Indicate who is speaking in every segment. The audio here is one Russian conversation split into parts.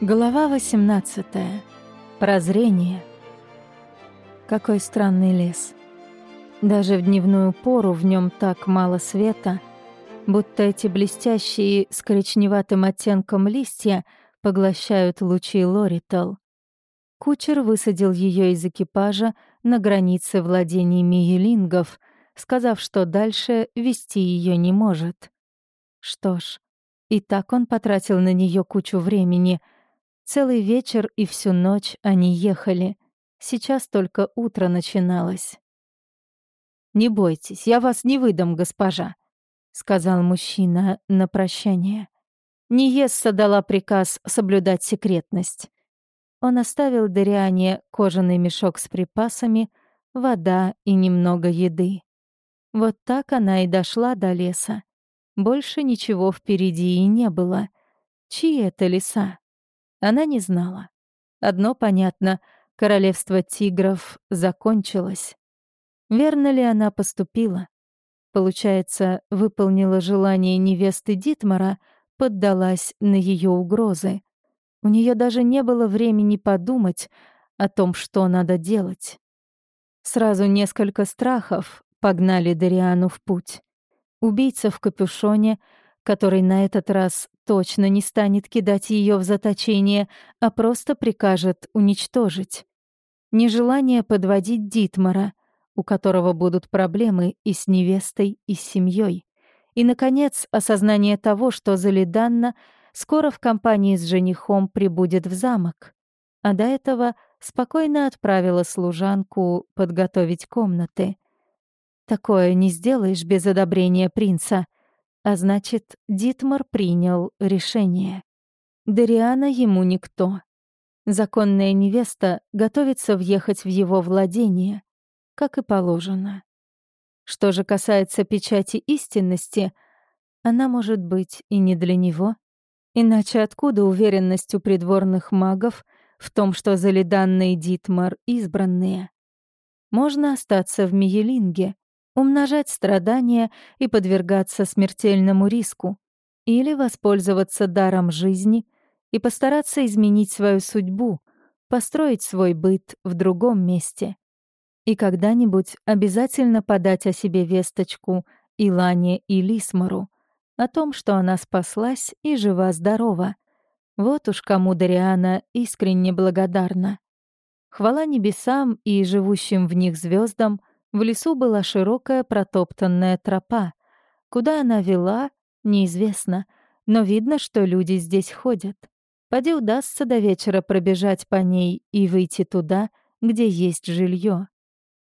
Speaker 1: Глава 18. Прозрение. Какой странный лес. Даже в дневную пору в нем так мало света, будто эти блестящие с коричневатым оттенком листья поглощают лучи Лоритал. Кучер высадил ее из экипажа на границе владений Миелингов, сказав, что дальше вести ее не может. Что ж, и так он потратил на нее кучу времени. Целый вечер и всю ночь они ехали. Сейчас только утро начиналось. «Не бойтесь, я вас не выдам, госпожа», — сказал мужчина на прощание. Ниесса дала приказ соблюдать секретность. Он оставил Дариане кожаный мешок с припасами, вода и немного еды. Вот так она и дошла до леса. Больше ничего впереди и не было. Чьи это леса? Она не знала. Одно понятно — королевство тигров закончилось. Верно ли она поступила? Получается, выполнила желание невесты Дитмара, поддалась на ее угрозы. У нее даже не было времени подумать о том, что надо делать. Сразу несколько страхов погнали Дариану в путь. Убийца в капюшоне, который на этот раз точно не станет кидать ее в заточение, а просто прикажет уничтожить. Нежелание подводить Дитмара, у которого будут проблемы и с невестой, и с семьей. И, наконец, осознание того, что Залиданна скоро в компании с женихом прибудет в замок. А до этого спокойно отправила служанку подготовить комнаты. Такое не сделаешь без одобрения принца. А значит, Дитмар принял решение. Дариана ему никто. Законная невеста готовится въехать в его владение, как и положено. Что же касается печати истинности, она может быть и не для него. Иначе откуда уверенность у придворных магов в том, что Залиданна и Дитмар избранные? Можно остаться в Миелинге, умножать страдания и подвергаться смертельному риску, или воспользоваться даром жизни и постараться изменить свою судьбу, построить свой быт в другом месте. И когда-нибудь обязательно подать о себе весточку Илане и Лисмару о том, что она спаслась и жива-здорова. Вот уж кому Дариана искренне благодарна. Хвала небесам и живущим в них звездам — в лесу была широкая протоптанная тропа. Куда она вела, неизвестно, но видно, что люди здесь ходят. Поди удастся до вечера пробежать по ней и выйти туда, где есть жилье.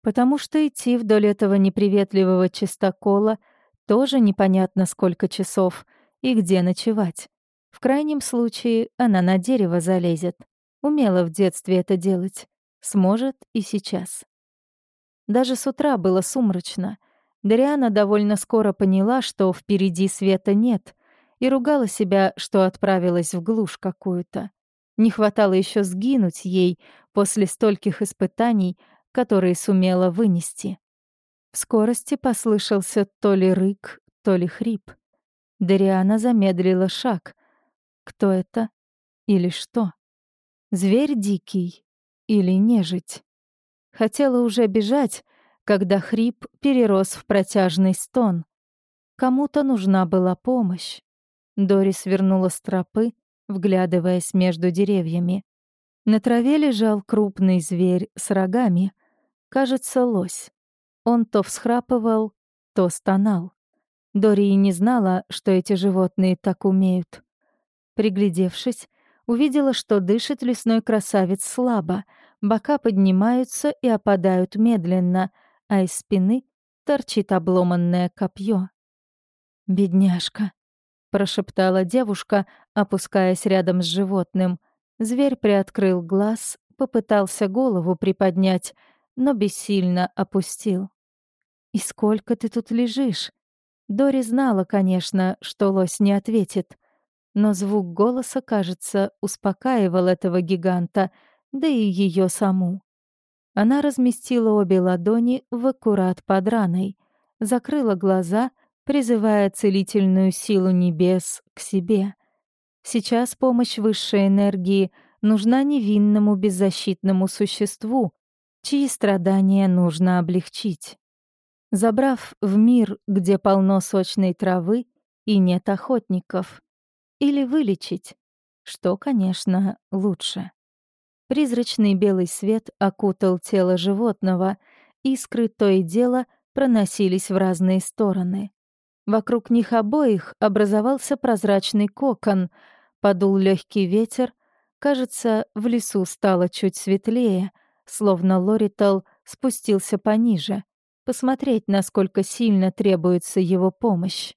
Speaker 1: Потому что идти вдоль этого неприветливого чистокола тоже непонятно сколько часов и где ночевать. В крайнем случае она на дерево залезет. Умела в детстве это делать. Сможет и сейчас. Даже с утра было сумрачно. Дариана довольно скоро поняла, что впереди света нет, и ругала себя, что отправилась в глушь какую-то. Не хватало еще сгинуть ей после стольких испытаний, которые сумела вынести. В скорости послышался то ли рык, то ли хрип. Дариана замедлила шаг. Кто это? Или что? Зверь дикий или нежить? Хотела уже бежать, когда хрип перерос в протяжный стон. Кому-то нужна была помощь. Дори свернула с тропы, вглядываясь между деревьями. На траве лежал крупный зверь с рогами. Кажется, лось. Он то всхрапывал, то стонал. Дори и не знала, что эти животные так умеют. Приглядевшись, увидела, что дышит лесной красавец слабо, бока поднимаются и опадают медленно, а из спины торчит обломанное копье. «Бедняжка», — прошептала девушка, опускаясь рядом с животным. Зверь приоткрыл глаз, попытался голову приподнять, но бессильно опустил. «И сколько ты тут лежишь?» Дори знала, конечно, что лось не ответит, но звук голоса, кажется, успокаивал этого гиганта, да и ее саму. Она разместила обе ладони в аккурат под раной, закрыла глаза, призывая целительную силу небес к себе. Сейчас помощь высшей энергии нужна невинному беззащитному существу, чьи страдания нужно облегчить. Забрав в мир, где полно сочной травы и нет охотников, или вылечить, что, конечно, лучше. Призрачный белый свет окутал тело животного, искры то и дело проносились в разные стороны. Вокруг них обоих образовался прозрачный кокон, подул легкий ветер. Кажется, в лесу стало чуть светлее, словно Лоритал спустился пониже, посмотреть, насколько сильно требуется его помощь.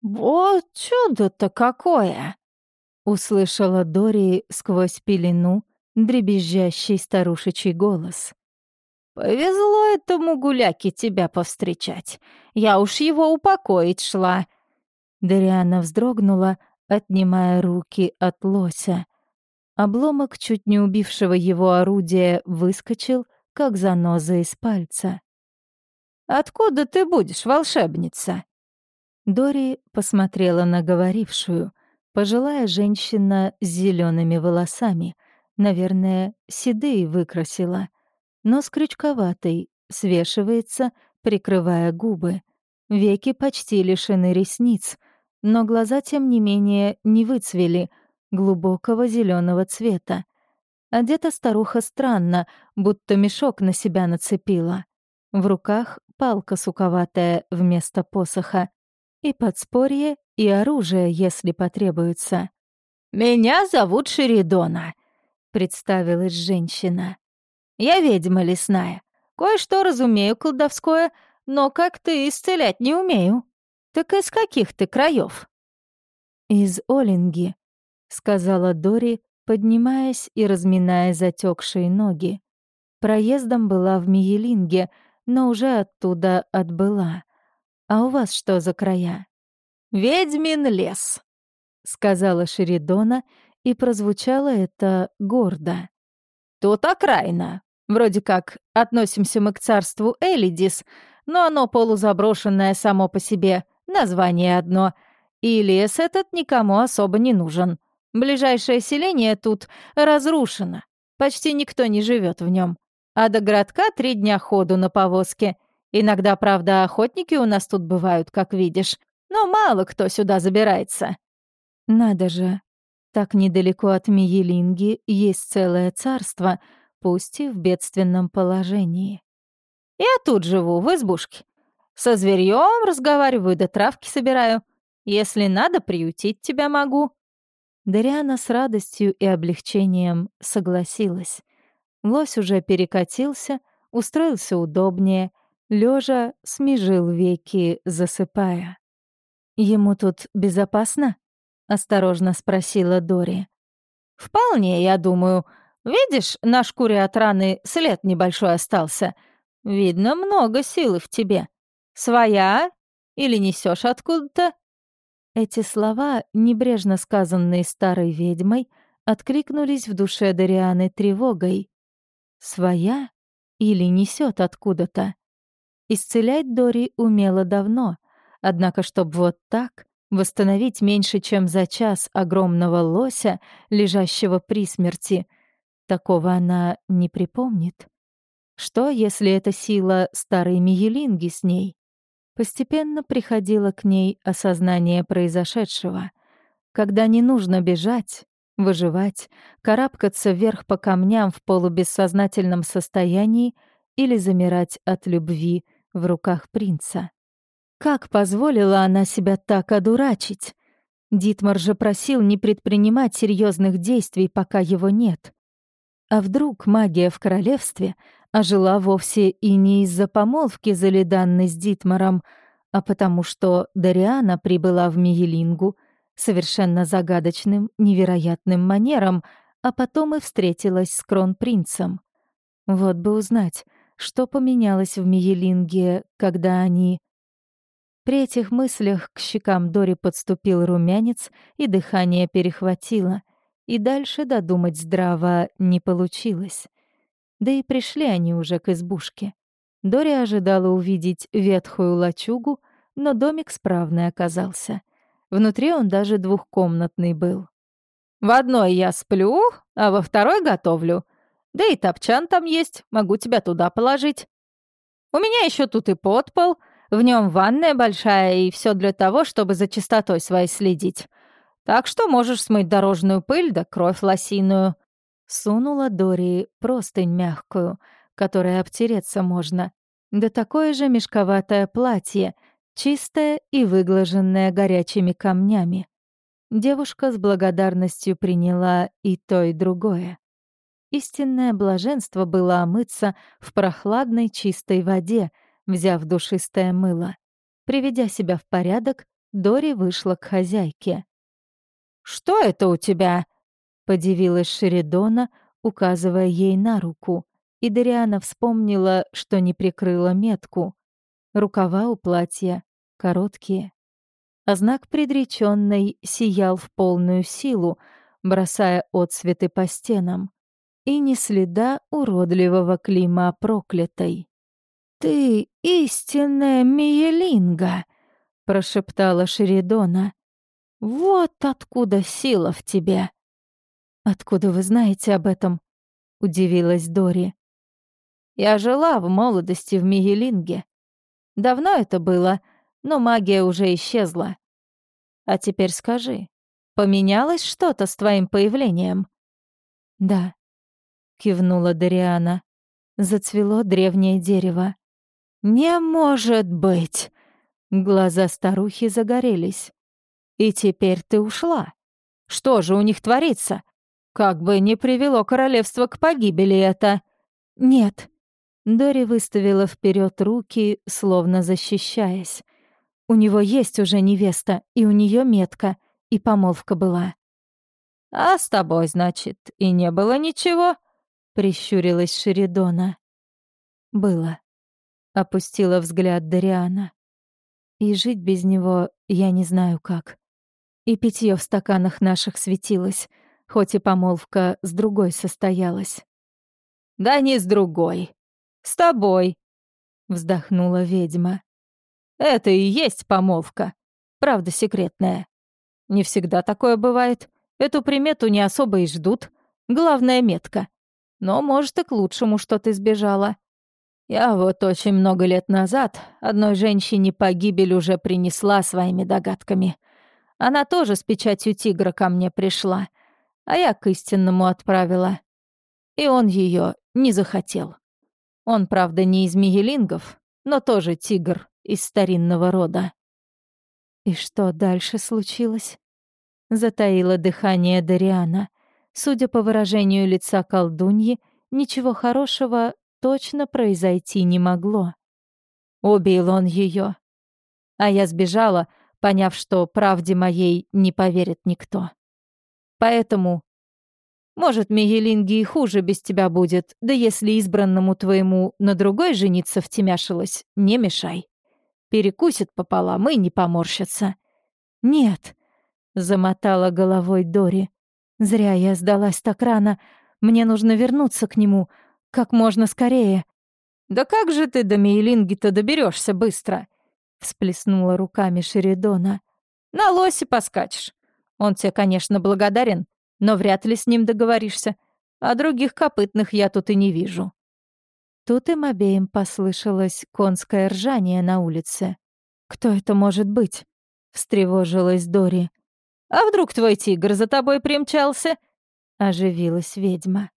Speaker 2: «Вот чудо-то какое!»
Speaker 1: — услышала Дори сквозь пелену дребезжащий старушечий голос.
Speaker 2: «Повезло этому гуляке тебя повстречать. Я уж его упокоить шла».
Speaker 1: Дариана вздрогнула, отнимая руки от лося. Обломок чуть не убившего его орудия выскочил, как заноза из пальца.
Speaker 2: «Откуда ты будешь, волшебница?»
Speaker 1: Дори посмотрела на говорившую. Пожилая женщина с зелеными волосами, наверное, седые выкрасила. Нос крючковатый, свешивается, прикрывая губы. Веки почти лишены ресниц, но глаза, тем не менее, не выцвели, глубокого зеленого цвета. Одета старуха странно, будто мешок на себя нацепила. В руках палка суковатая вместо посоха. И подспорье, и оружие, если потребуется.
Speaker 2: «Меня зовут Шеридона», — представилась женщина. «Я ведьма лесная. Кое-что разумею колдовское, но как ты исцелять не умею. Так из каких ты краев?
Speaker 1: «Из Олинги», — сказала Дори, поднимаясь и разминая затекшие ноги. Проездом была в Миелинге, но уже оттуда отбыла. «А у вас что за края?»
Speaker 2: «Ведьмин лес», —
Speaker 1: сказала Шеридона, и прозвучало это гордо.
Speaker 2: «Тут окраина. Вроде как относимся мы к царству Элидис, но оно полузаброшенное само по себе, название одно. И лес этот никому особо не нужен. Ближайшее селение тут разрушено. Почти никто не живет в нем. А до городка три дня ходу на повозке. Иногда, правда, охотники у нас тут бывают, как видишь, но мало кто сюда забирается».
Speaker 1: «Надо же, так недалеко от Миелинги есть целое царство, пусть и в бедственном положении».
Speaker 2: «Я тут живу, в избушке. Со зверьем разговариваю, да травки собираю. Если надо, приютить тебя могу».
Speaker 1: Дариана с радостью и облегчением согласилась. Лось уже перекатился, устроился удобнее — лежа смежил веки, засыпая. «Ему тут безопасно?» — осторожно спросила Дори.
Speaker 2: «Вполне, я думаю. Видишь, на шкуре от раны след небольшой остался. Видно, много силы в тебе. Своя? Или несешь откуда-то?»
Speaker 1: Эти слова, небрежно сказанные старой ведьмой, откликнулись в душе Дарианы тревогой. «Своя? Или несет откуда-то?» Исцелять Дори умела давно, однако чтобы вот так восстановить меньше, чем за час огромного лося, лежащего при смерти, такого она не припомнит. Что, если эта сила старой Миелинги с ней? Постепенно приходило к ней осознание произошедшего. Когда не нужно бежать, выживать, карабкаться вверх по камням в полубессознательном состоянии или замирать от любви — в руках принца. Как позволила она себя так одурачить? Дитмар же просил не предпринимать серьезных действий, пока его нет. А вдруг магия в королевстве ожила вовсе и не из-за помолвки залиданной с Дитмаром, а потому что Дариана прибыла в Миелингу совершенно загадочным, невероятным манером, а потом и встретилась с кронпринцем. Вот бы узнать, что поменялось в Миелинге, когда они... При этих мыслях к щекам Дори подступил румянец, и дыхание перехватило, и дальше додумать здраво не получилось. Да и пришли они уже к избушке. Дори ожидала увидеть ветхую лачугу, но домик справный оказался. Внутри он даже двухкомнатный был.
Speaker 2: В одной я сплю, а во второй готовлю. Да и топчан там есть, могу тебя туда положить. У меня еще тут и подпол, в нем ванная большая и все для того, чтобы за чистотой своей следить. Так что можешь смыть дорожную пыль да кровь лосиную».
Speaker 1: Сунула Дори простынь мягкую, которой обтереться можно, да такое же мешковатое платье, чистое и выглаженное горячими камнями. Девушка с благодарностью приняла и то, и другое. Истинное блаженство было омыться в прохладной чистой воде, взяв душистое мыло. Приведя себя в порядок, Дори вышла к хозяйке.
Speaker 2: «Что это у тебя?»
Speaker 1: — подивилась Шеридона, указывая ей на руку, и Дориана вспомнила, что не прикрыла метку. Рукава у платья короткие. А знак предреченной сиял в полную силу, бросая отсветы по стенам. И ни следа уродливого клима проклятой. «Ты истинная Миелинга!» — прошептала Шеридона. «Вот откуда сила в тебе!» «Откуда вы знаете об этом?» — удивилась Дори.
Speaker 2: «Я жила в молодости в Мигелинге. Давно это было, но магия уже исчезла. А теперь скажи, поменялось что-то с твоим появлением?»
Speaker 1: «Да», — кивнула Дариана. Зацвело древнее дерево. «Не может быть!» Глаза старухи загорелись. «И теперь ты ушла. Что же у них творится? Как бы не привело королевство к погибели это!» «Нет!» Дори выставила вперед руки, словно защищаясь. «У него есть уже невеста, и у нее метка, и помолвка была».
Speaker 2: «А с тобой, значит, и не было ничего?» — прищурилась Шеридона.
Speaker 1: «Было», — опустила взгляд Дариана. «И жить без него я не знаю как. И питье в стаканах наших светилось, хоть и помолвка с другой состоялась».
Speaker 2: «Да не с другой. С тобой», — вздохнула ведьма. «Это и есть помолвка. Правда секретная. Не всегда такое бывает. Эту примету не особо и ждут. Главная метка. Но, может, и к лучшему, что ты сбежала. Я вот очень много лет назад одной женщине погибель уже принесла своими догадками. Она тоже с печатью тигра ко мне пришла, а я к истинному отправила. И он ее не захотел. Он, правда, не из Мигелингов, но тоже тигр из старинного рода.
Speaker 1: И что дальше случилось? Затаило дыхание Дариана. Судя по выражению лица колдуньи, ничего хорошего точно произойти не могло.
Speaker 2: Убил он ее, А я сбежала, поняв, что правде моей не поверит никто. Поэтому, может, Мегелинги и хуже без тебя будет, да если избранному твоему на другой жениться втемяшилась, не мешай. Перекусит пополам и не поморщится.
Speaker 1: «Нет», — замотала головой Дори. Зря я сдалась так рано. Мне нужно вернуться к нему как можно скорее.
Speaker 2: «Да как же ты до Мейлинги-то доберешься быстро?» — всплеснула руками Шеридона. «На лосе поскачешь. Он тебе, конечно, благодарен, но вряд ли с ним договоришься. А других копытных я тут и не вижу».
Speaker 1: Тут им обеим послышалось конское ржание на улице. «Кто это может быть?» — встревожилась Дори.
Speaker 2: «А вдруг твой тигр за тобой примчался?»
Speaker 1: — оживилась ведьма.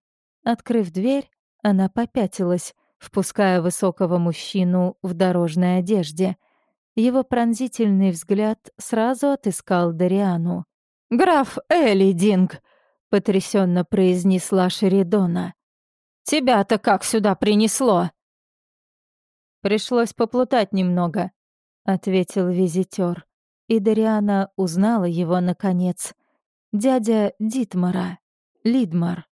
Speaker 1: Открыв дверь, она попятилась, впуская высокого мужчину в дорожной одежде. Его пронзительный взгляд сразу отыскал Дариану.
Speaker 2: «Граф Элидинг!» — потрясенно произнесла Шеридона. «Тебя-то как сюда принесло?»
Speaker 1: «Пришлось поплутать немного», — ответил визитер и Дариана узнала его наконец. Дядя Дитмара, Лидмар.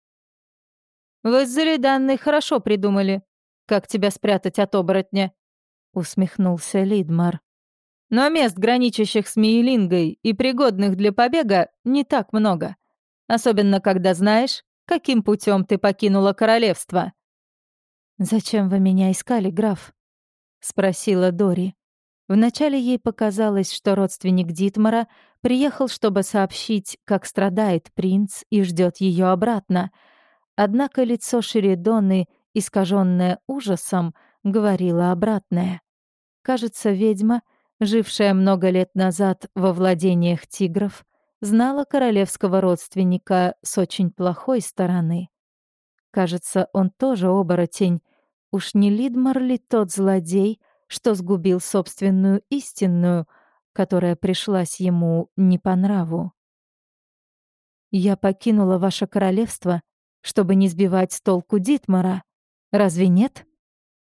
Speaker 2: «Вы с Залиданной хорошо придумали, как тебя спрятать от оборотня», — усмехнулся Лидмар. «Но мест, граничащих с Миелингой и пригодных для побега, не так много. Особенно, когда знаешь, каким путем ты покинула королевство».
Speaker 1: «Зачем вы меня искали, граф?» — спросила Дори. Вначале ей показалось, что родственник Дитмара приехал, чтобы сообщить, как страдает принц и ждет ее обратно. Однако лицо Шеридоны, искаженное ужасом, говорило обратное. Кажется, ведьма, жившая много лет назад во владениях тигров, знала королевского родственника с очень плохой стороны. Кажется, он тоже оборотень. Уж не Лидмар ли тот злодей, что сгубил собственную истинную, которая пришлась ему не по нраву? «Я покинула ваше королевство, чтобы не сбивать с толку Дитмара. Разве нет?»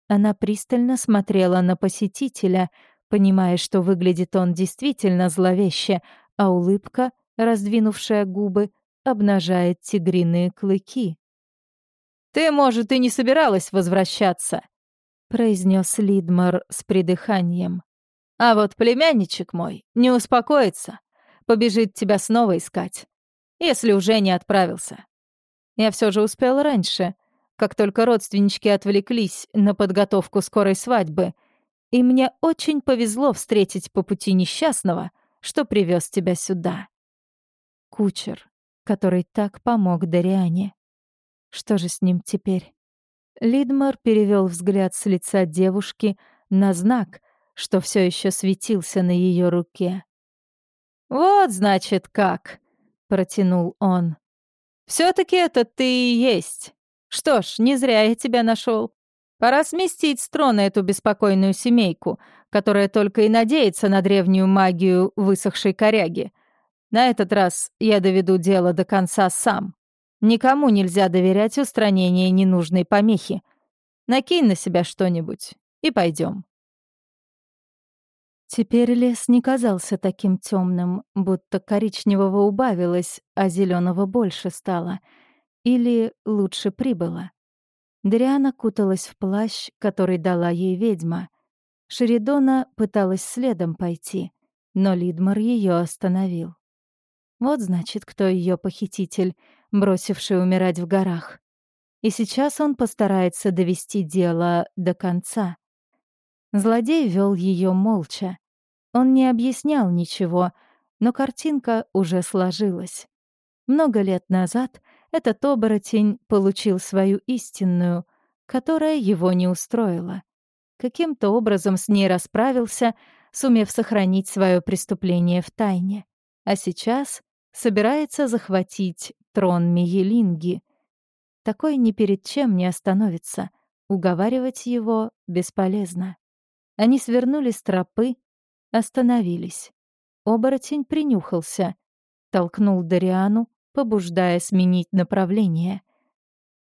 Speaker 1: Она пристально смотрела на посетителя, понимая, что выглядит он действительно зловеще, а улыбка — раздвинувшая губы, обнажает тигриные клыки.
Speaker 2: «Ты, может, и не собиралась возвращаться», — произнес Лидмар с придыханием. «А вот племянничек мой не успокоится, побежит тебя снова искать, если уже не отправился. Я все же успел раньше, как только родственнички отвлеклись на подготовку скорой свадьбы, и мне очень повезло встретить по пути несчастного, что привез тебя сюда кучер, который так помог Дариане. Что же с ним теперь? Лидмар перевел взгляд с лица девушки на знак, что все еще светился на ее руке. «Вот, значит, как!» — протянул он. «Все-таки это ты и есть. Что ж, не зря я тебя нашел. Пора сместить с трона эту беспокойную семейку, которая только и надеется на древнюю магию высохшей коряги. На этот раз я доведу дело до конца сам. Никому нельзя доверять устранение ненужной помехи. Накинь на себя что-нибудь и пойдем.
Speaker 1: Теперь лес не казался таким темным, будто коричневого убавилось, а зеленого больше стало. Или лучше прибыло. Дриана куталась в плащ, который дала ей ведьма. Шеридона пыталась следом пойти, но Лидмар ее остановил. Вот значит, кто ее похититель, бросивший умирать в горах. И сейчас он постарается довести дело до конца. Злодей вел ее молча. Он не объяснял ничего, но картинка уже сложилась. Много лет назад этот оборотень получил свою истинную, которая его не устроила. Каким-то образом с ней расправился, сумев сохранить свое преступление в тайне. А сейчас собирается захватить трон Миелинги. Такой ни перед чем не остановится. Уговаривать его бесполезно. Они свернули с тропы, остановились. Оборотень принюхался, толкнул Дариану, побуждая сменить направление.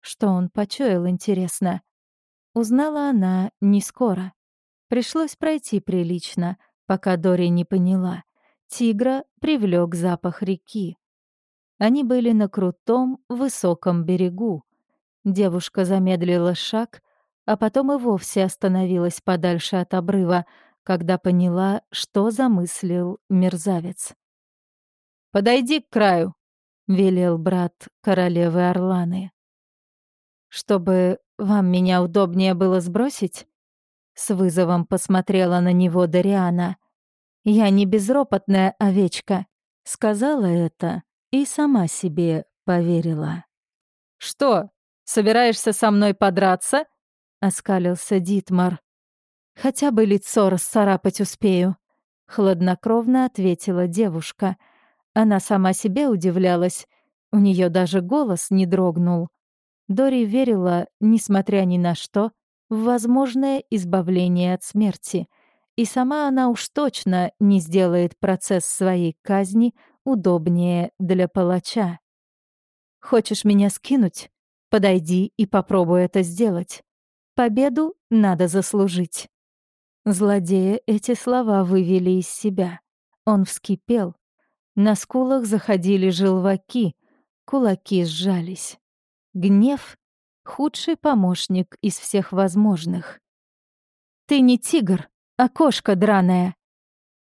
Speaker 1: Что он почуял, интересно. Узнала она не скоро. Пришлось пройти прилично, пока Дори не поняла. Тигра привлек запах реки. Они были на крутом, высоком берегу. Девушка замедлила шаг, а потом и вовсе остановилась подальше от обрыва, когда поняла, что замыслил мерзавец.
Speaker 2: «Подойди к краю», — велел брат королевы Орланы.
Speaker 1: «Чтобы вам меня удобнее было сбросить?» С вызовом посмотрела на него Дариана. «Я не безропотная овечка», — сказала это и сама себе поверила.
Speaker 2: «Что, собираешься со мной подраться?»
Speaker 1: — оскалился Дитмар. «Хотя бы лицо расцарапать успею», — хладнокровно ответила девушка. Она сама себе удивлялась. У нее даже голос не дрогнул. Дори верила, несмотря ни на что, в возможное избавление от смерти — и сама она уж точно не сделает процесс своей казни удобнее для палача. Хочешь меня скинуть? Подойди и попробуй это сделать. Победу надо заслужить. Злодея эти слова вывели из себя. Он вскипел. На скулах заходили желваки, кулаки сжались. Гнев — худший помощник из всех возможных. «Ты не тигр!» окошко драное!»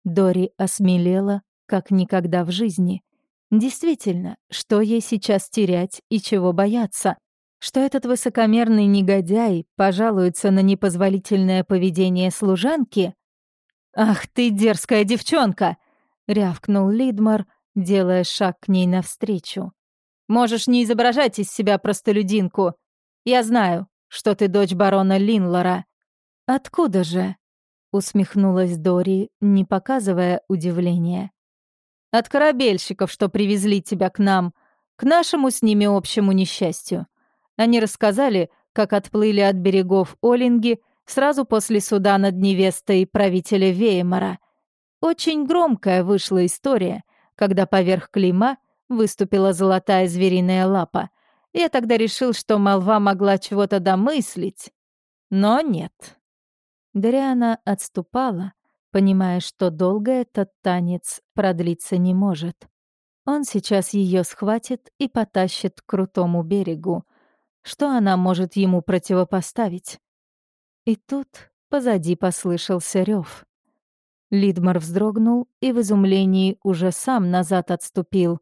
Speaker 1: Дори осмелела, как никогда в жизни. Действительно, что ей сейчас терять и чего бояться? Что этот высокомерный негодяй пожалуется на непозволительное поведение служанки?
Speaker 2: «Ах ты, дерзкая девчонка!» — рявкнул Лидмар, делая шаг к ней навстречу. «Можешь не изображать из себя простолюдинку. Я знаю, что ты дочь барона Линлора». «Откуда же?» — усмехнулась Дори, не показывая удивления. «От корабельщиков, что привезли тебя к нам, к нашему с ними общему несчастью. Они рассказали, как отплыли от берегов Олинги сразу после суда над невестой правителя Веймара. Очень громкая вышла история, когда поверх клейма выступила золотая звериная лапа. Я тогда решил, что молва могла чего-то домыслить. Но нет. Дариана отступала, понимая, что долго этот танец продлиться не может. Он сейчас ее схватит и потащит к крутому берегу. Что она может ему противопоставить? И тут позади послышался рев. Лидмар вздрогнул и в изумлении уже сам назад отступил.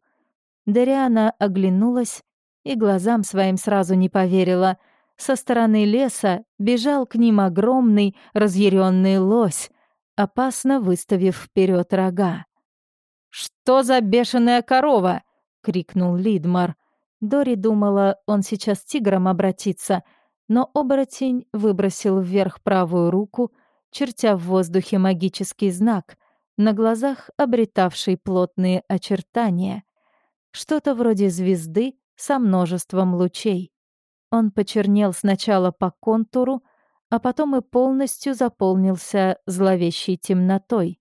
Speaker 2: Дариана оглянулась и глазам своим сразу не поверила. Со стороны леса бежал к ним огромный разъяренный лось, опасно выставив вперед рога. «Что за бешеная корова?» — крикнул Лидмар. Дори думала, он сейчас тигром обратится — но оборотень выбросил вверх правую руку, чертя в воздухе магический знак, на глазах обретавший плотные очертания. Что-то вроде звезды со множеством лучей. Он почернел сначала по контуру, а потом и полностью заполнился зловещей темнотой.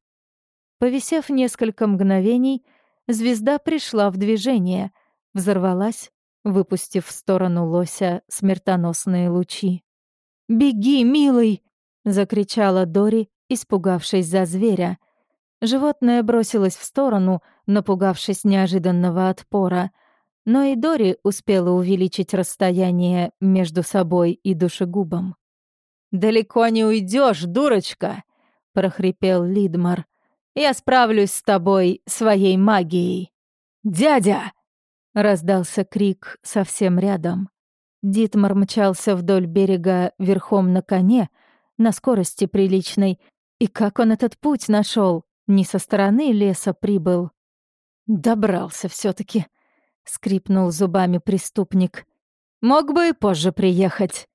Speaker 2: Повисев несколько мгновений, звезда пришла в движение, взорвалась выпустив в сторону лося смертоносные лучи. «Беги, милый!» — закричала Дори, испугавшись за зверя. Животное бросилось в сторону, напугавшись неожиданного отпора. Но и Дори успела увеличить расстояние между собой и душегубом. «Далеко не уйдешь, дурочка!» — прохрипел Лидмар. «Я справлюсь с тобой своей магией!» «Дядя!» Раздался крик совсем рядом. Дитмар мчался вдоль берега верхом на коне, на скорости приличной. И как он этот путь нашел? Не со стороны леса прибыл. Добрался все таки скрипнул зубами преступник. Мог бы и позже приехать.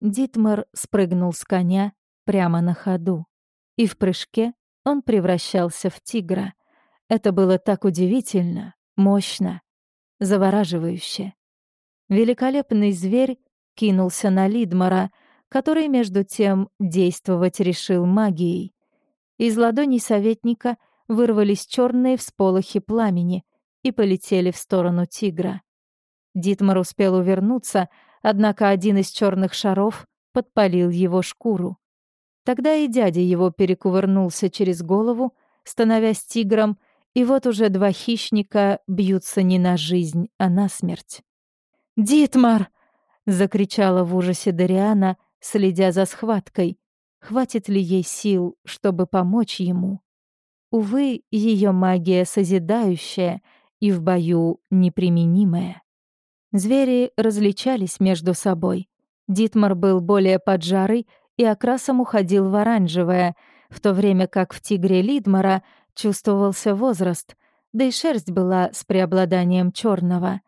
Speaker 2: Дитмар спрыгнул с коня прямо на ходу. И в прыжке он превращался в тигра. Это было так удивительно, мощно завораживающе. Великолепный зверь кинулся на Лидмара, который, между тем, действовать решил магией. Из ладоней советника вырвались черные всполохи пламени и полетели в сторону тигра. Дитмар успел увернуться, однако один из черных шаров подпалил его шкуру. Тогда и дядя его перекувырнулся через голову, становясь тигром, и вот уже два хищника бьются не на жизнь, а на смерть. «Дитмар!» — закричала в ужасе Дариана, следя за схваткой. Хватит ли ей сил, чтобы помочь ему? Увы, ее магия созидающая и в бою неприменимая. Звери различались между собой. Дитмар был более поджарый и окрасом уходил в оранжевое, в то время как в тигре Лидмара Чувствовался возраст, да и шерсть была с преобладанием черного.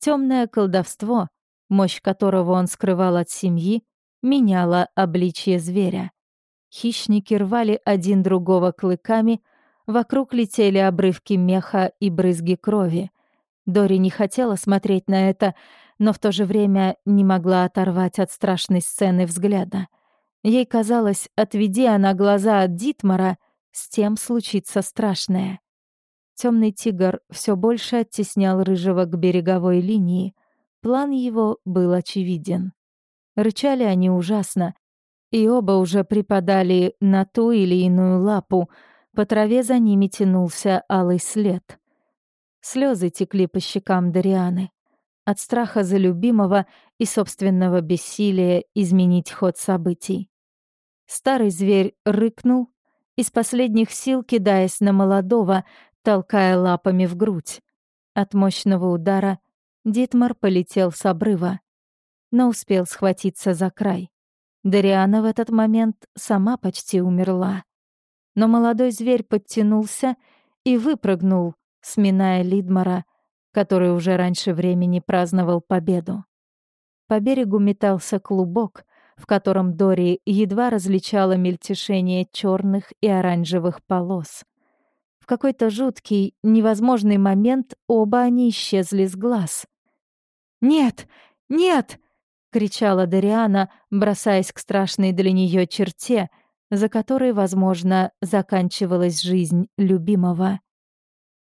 Speaker 2: Темное колдовство, мощь которого он скрывал от семьи, меняло обличье зверя. Хищники рвали один другого клыками, вокруг летели обрывки меха и брызги крови. Дори не хотела смотреть на это, но в то же время не могла оторвать от страшной сцены взгляда. Ей казалось, отведи она глаза от Дитмара — с тем случится страшное. Темный тигр все больше оттеснял рыжего к береговой линии. План его был очевиден. Рычали они ужасно, и оба уже припадали на ту или иную лапу. По траве за ними тянулся алый след. Слезы текли по щекам Дарианы. От страха за любимого и собственного бессилия изменить ход событий. Старый зверь рыкнул из последних сил кидаясь на молодого, толкая лапами в грудь. От мощного удара Дитмар полетел с обрыва, но успел схватиться за край. Дариана в этот момент сама почти умерла.
Speaker 1: но молодой зверь подтянулся и выпрыгнул, сминая Лидмара, который уже раньше времени праздновал победу. По берегу метался клубок, в котором Дори едва различала мельтешение черных и оранжевых полос. В какой-то жуткий, невозможный момент оба они исчезли с глаз. «Нет! Нет!» — кричала Дариана, бросаясь к страшной для нее черте, за которой, возможно, заканчивалась жизнь любимого.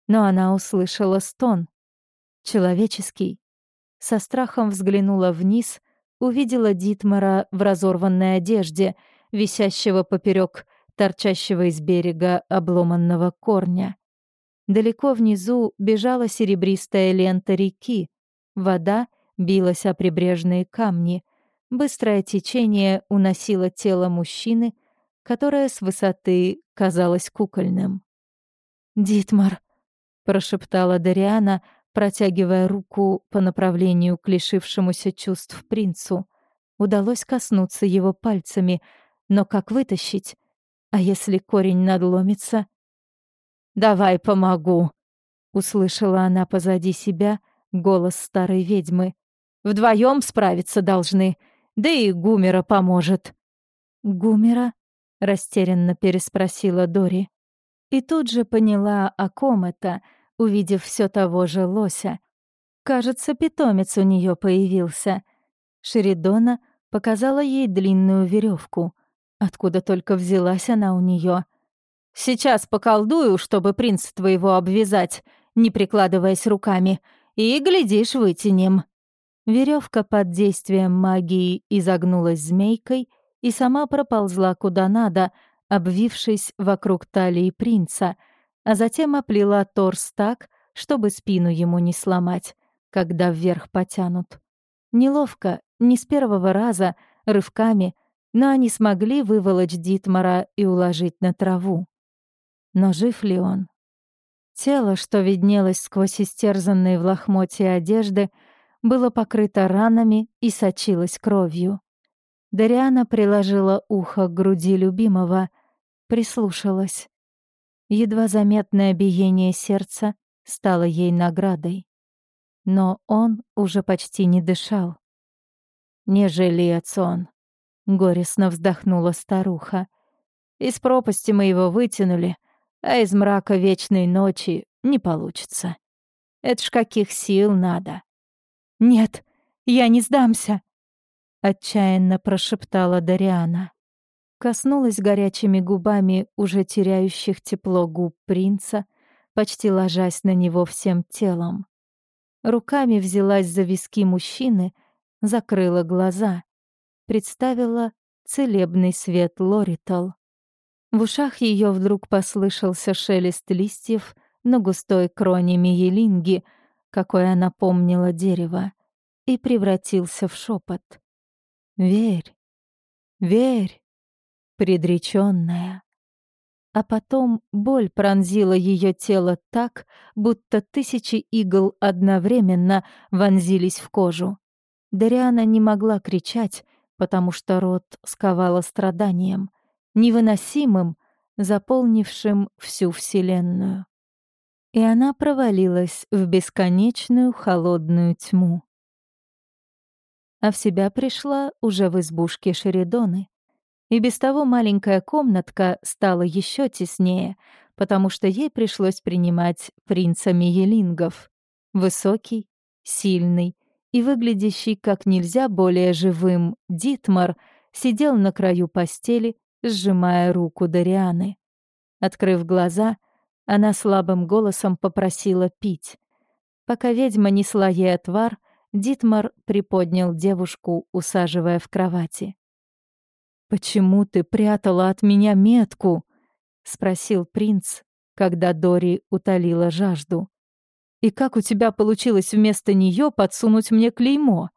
Speaker 1: Но она услышала стон. Человеческий. Со страхом взглянула вниз, увидела Дитмара в разорванной одежде, висящего поперек торчащего из берега обломанного корня. Далеко внизу бежала серебристая лента реки. Вода билась о прибрежные камни. Быстрое течение уносило тело мужчины, которое с высоты казалось кукольным. «Дитмар», — прошептала Дариана, протягивая руку по направлению к лишившемуся чувств принцу. Удалось коснуться его пальцами, но как вытащить? А если корень надломится? «Давай помогу», — услышала она позади себя голос старой ведьмы. «Вдвоем справиться должны, да и Гумера поможет». «Гумера?» — растерянно переспросила Дори. И тут же поняла, о ком это, увидев все того же лося. Кажется, питомец у нее появился. Шеридона показала ей длинную веревку. Откуда только взялась она у нее. «Сейчас поколдую, чтобы принц твоего обвязать, не прикладываясь руками, и, глядишь, вытянем». Веревка под действием магии изогнулась змейкой и сама проползла куда надо, обвившись вокруг талии принца, а затем оплела торс так, чтобы спину ему не сломать, когда вверх потянут. Неловко, не с первого раза, рывками, но они смогли выволочь Дитмара и уложить на траву. Но жив ли он? Тело, что виднелось сквозь истерзанные в лохмотье одежды, было покрыто ранами и сочилось кровью. Дариана приложила ухо к груди любимого, прислушалась. Едва заметное биение сердца стало ей наградой. Но он уже почти не дышал. «Не жилец он», — горестно вздохнула старуха. «Из пропасти мы его вытянули, а из мрака вечной ночи не получится. Это ж каких сил надо». «Нет, я не сдамся», — отчаянно прошептала Дариана. Коснулась горячими губами уже теряющих тепло губ принца, почти ложась на него всем телом. Руками взялась за виски мужчины, закрыла глаза, представила целебный свет Лоритал. В ушах ее вдруг послышался шелест листьев на густой кроне Миелинги, какой она помнила дерево, и превратился в шепот. Верь, верь, предреченная. А потом боль пронзила ее тело так, будто тысячи игл одновременно вонзились в кожу. Дариана не могла кричать, потому что рот сковала страданием, невыносимым, заполнившим всю Вселенную. И она провалилась в бесконечную холодную тьму а в себя пришла уже в избушке Шеридоны. И без того маленькая комнатка стала еще теснее, потому что ей пришлось принимать принца Миелингов. Высокий, сильный и выглядящий как нельзя более живым Дитмар сидел на краю постели, сжимая руку Дарианы. Открыв глаза, она слабым голосом попросила пить. Пока ведьма несла ей отвар, Дитмар приподнял девушку, усаживая в кровати. «Почему ты прятала от меня метку?» — спросил принц, когда Дори утолила жажду. «И как у тебя получилось вместо нее подсунуть мне клеймо?»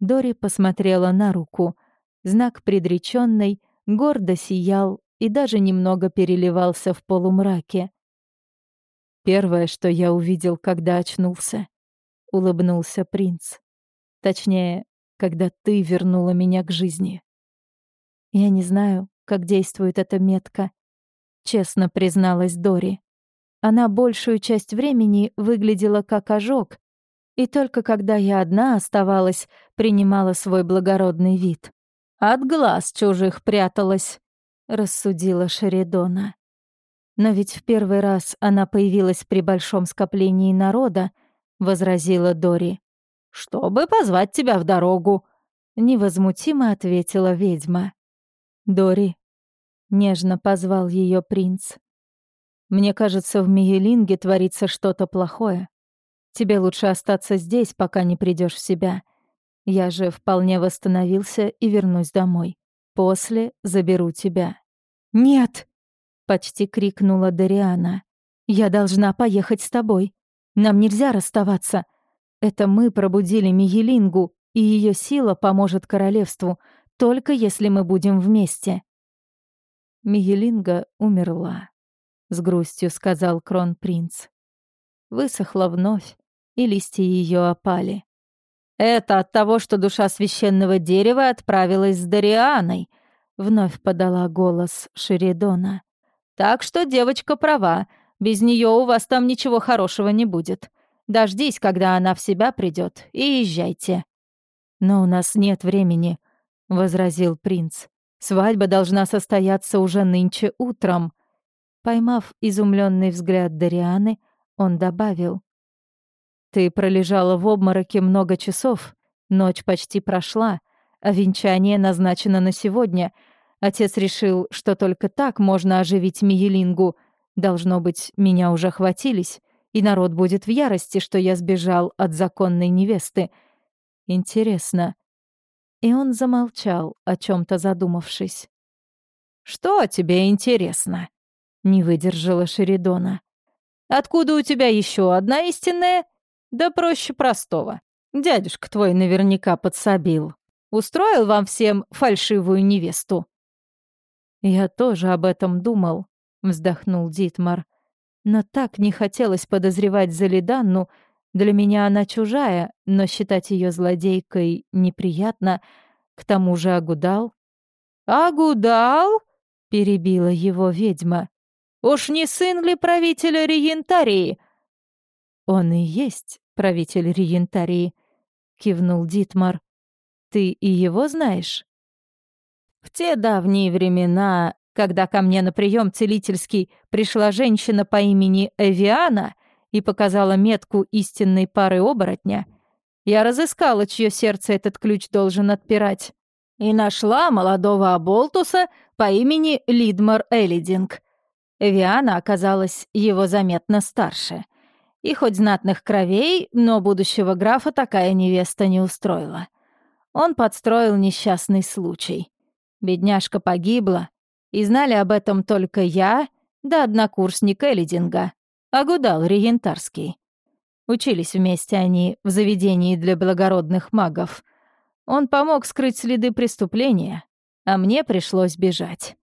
Speaker 1: Дори посмотрела на руку. Знак предреченный гордо сиял и даже немного переливался в полумраке. Первое, что я увидел, когда очнулся, улыбнулся принц. Точнее, когда ты вернула меня к жизни. Я не знаю, как действует эта метка. честно призналась Дори. Она большую часть времени выглядела как ожог, и только когда я одна оставалась, принимала свой благородный вид. «От глаз чужих пряталась», — рассудила Шеридона. «Но ведь в первый раз она появилась при большом скоплении народа», — возразила Дори. «Чтобы позвать тебя в дорогу», — невозмутимо ответила ведьма. «Дори», — нежно позвал ее принц. «Мне кажется, в Миелинге творится что-то плохое. Тебе лучше остаться здесь, пока не придешь в себя. Я же вполне восстановился и вернусь домой. После заберу тебя». «Нет!» — почти крикнула Дариана. «Я должна поехать с тобой. Нам нельзя расставаться. Это мы пробудили Мигелингу, и ее сила поможет королевству, только если мы будем вместе». Мигелинга умерла, — с грустью сказал кронпринц. Высохла вновь, и листья ее опали. «Это от того, что душа священного дерева отправилась с Дарианой», — вновь подала голос Шеридона. «Так что девочка права, без нее у вас там ничего хорошего не будет. Дождись, когда она в себя придет, и езжайте». «Но у нас нет времени», — возразил принц. «Свадьба должна состояться уже нынче утром». Поймав изумленный взгляд Дарианы, он добавил. Ты пролежала в обмороке много часов, ночь почти прошла, а венчание назначено на сегодня. Отец решил, что только так можно оживить Миелингу. Должно быть, меня уже хватились, и народ будет в ярости, что я сбежал от законной невесты. Интересно. И он замолчал, о чем то задумавшись. «Что тебе интересно?» — не выдержала Шеридона. «Откуда у тебя еще одна истинная?» Да проще простого. Дядюшка твой наверняка подсобил. Устроил вам всем фальшивую невесту. Я тоже об этом думал, вздохнул Дитмар. Но так не хотелось подозревать Залиданну. Для меня она чужая, но считать ее злодейкой неприятно. К тому же Агудал. «Агудал?» — перебила его ведьма. «Уж не сын ли правителя Риентарии?» «Он и есть правитель Риентарии», — кивнул Дитмар. «Ты и его знаешь?» «В те давние времена, когда ко мне на прием целительский пришла женщина по имени Эвиана и показала метку истинной пары оборотня, я разыскала, чье сердце этот ключ должен отпирать, и нашла молодого Аболтуса по имени Лидмар Элидинг. Эвиана оказалась его заметно старше — и хоть знатных кровей, но будущего графа такая невеста не устроила. Он подстроил несчастный случай. Бедняжка погибла, и знали об этом только я да однокурсник Элидинга, Агудал Регентарский. Учились вместе они в заведении для благородных магов. Он помог скрыть следы преступления, а мне пришлось бежать.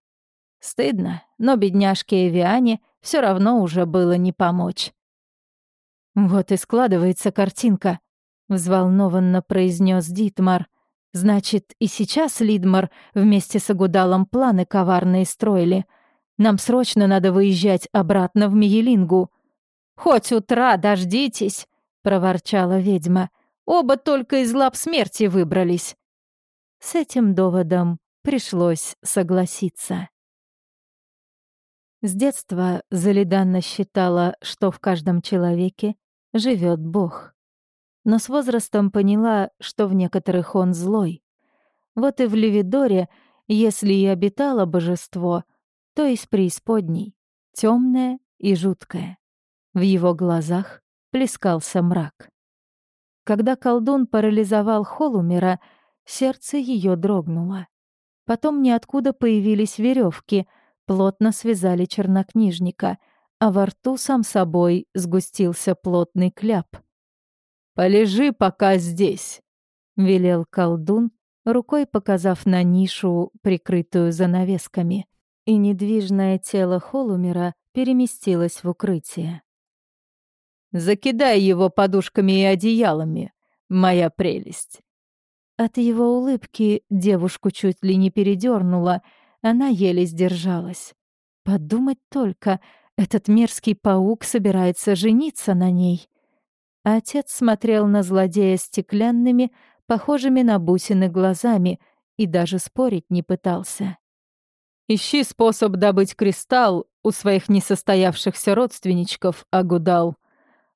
Speaker 1: Стыдно, но бедняжке Эвиане все равно уже было не помочь. «Вот и складывается картинка», — взволнованно произнес Дитмар. «Значит, и сейчас Лидмар вместе с Агудалом планы коварные строили. Нам срочно надо выезжать обратно в Миелингу». «Хоть утра дождитесь», — проворчала ведьма. «Оба только из лап смерти выбрались». С этим доводом пришлось согласиться. С детства Залиданна считала, что в каждом человеке живет Бог. Но с возрастом поняла, что в некоторых он злой. Вот и в Левидоре, если и обитало божество, то из преисподней, темное и жуткое. В его глазах плескался мрак. Когда колдун парализовал Холумера, сердце ее дрогнуло. Потом ниоткуда появились веревки, плотно связали чернокнижника — а во рту сам собой сгустился плотный кляп. «Полежи пока здесь», — велел колдун, рукой показав на нишу, прикрытую занавесками, и недвижное тело Холумера переместилось в укрытие. «Закидай его подушками и одеялами, моя прелесть». От его улыбки девушку чуть ли не передернула, она еле сдержалась. Подумать только, этот мерзкий паук собирается жениться на ней. Отец смотрел на злодея стеклянными, похожими на бусины глазами, и даже спорить не пытался.
Speaker 2: «Ищи способ добыть кристалл у своих несостоявшихся родственничков, Агудал», —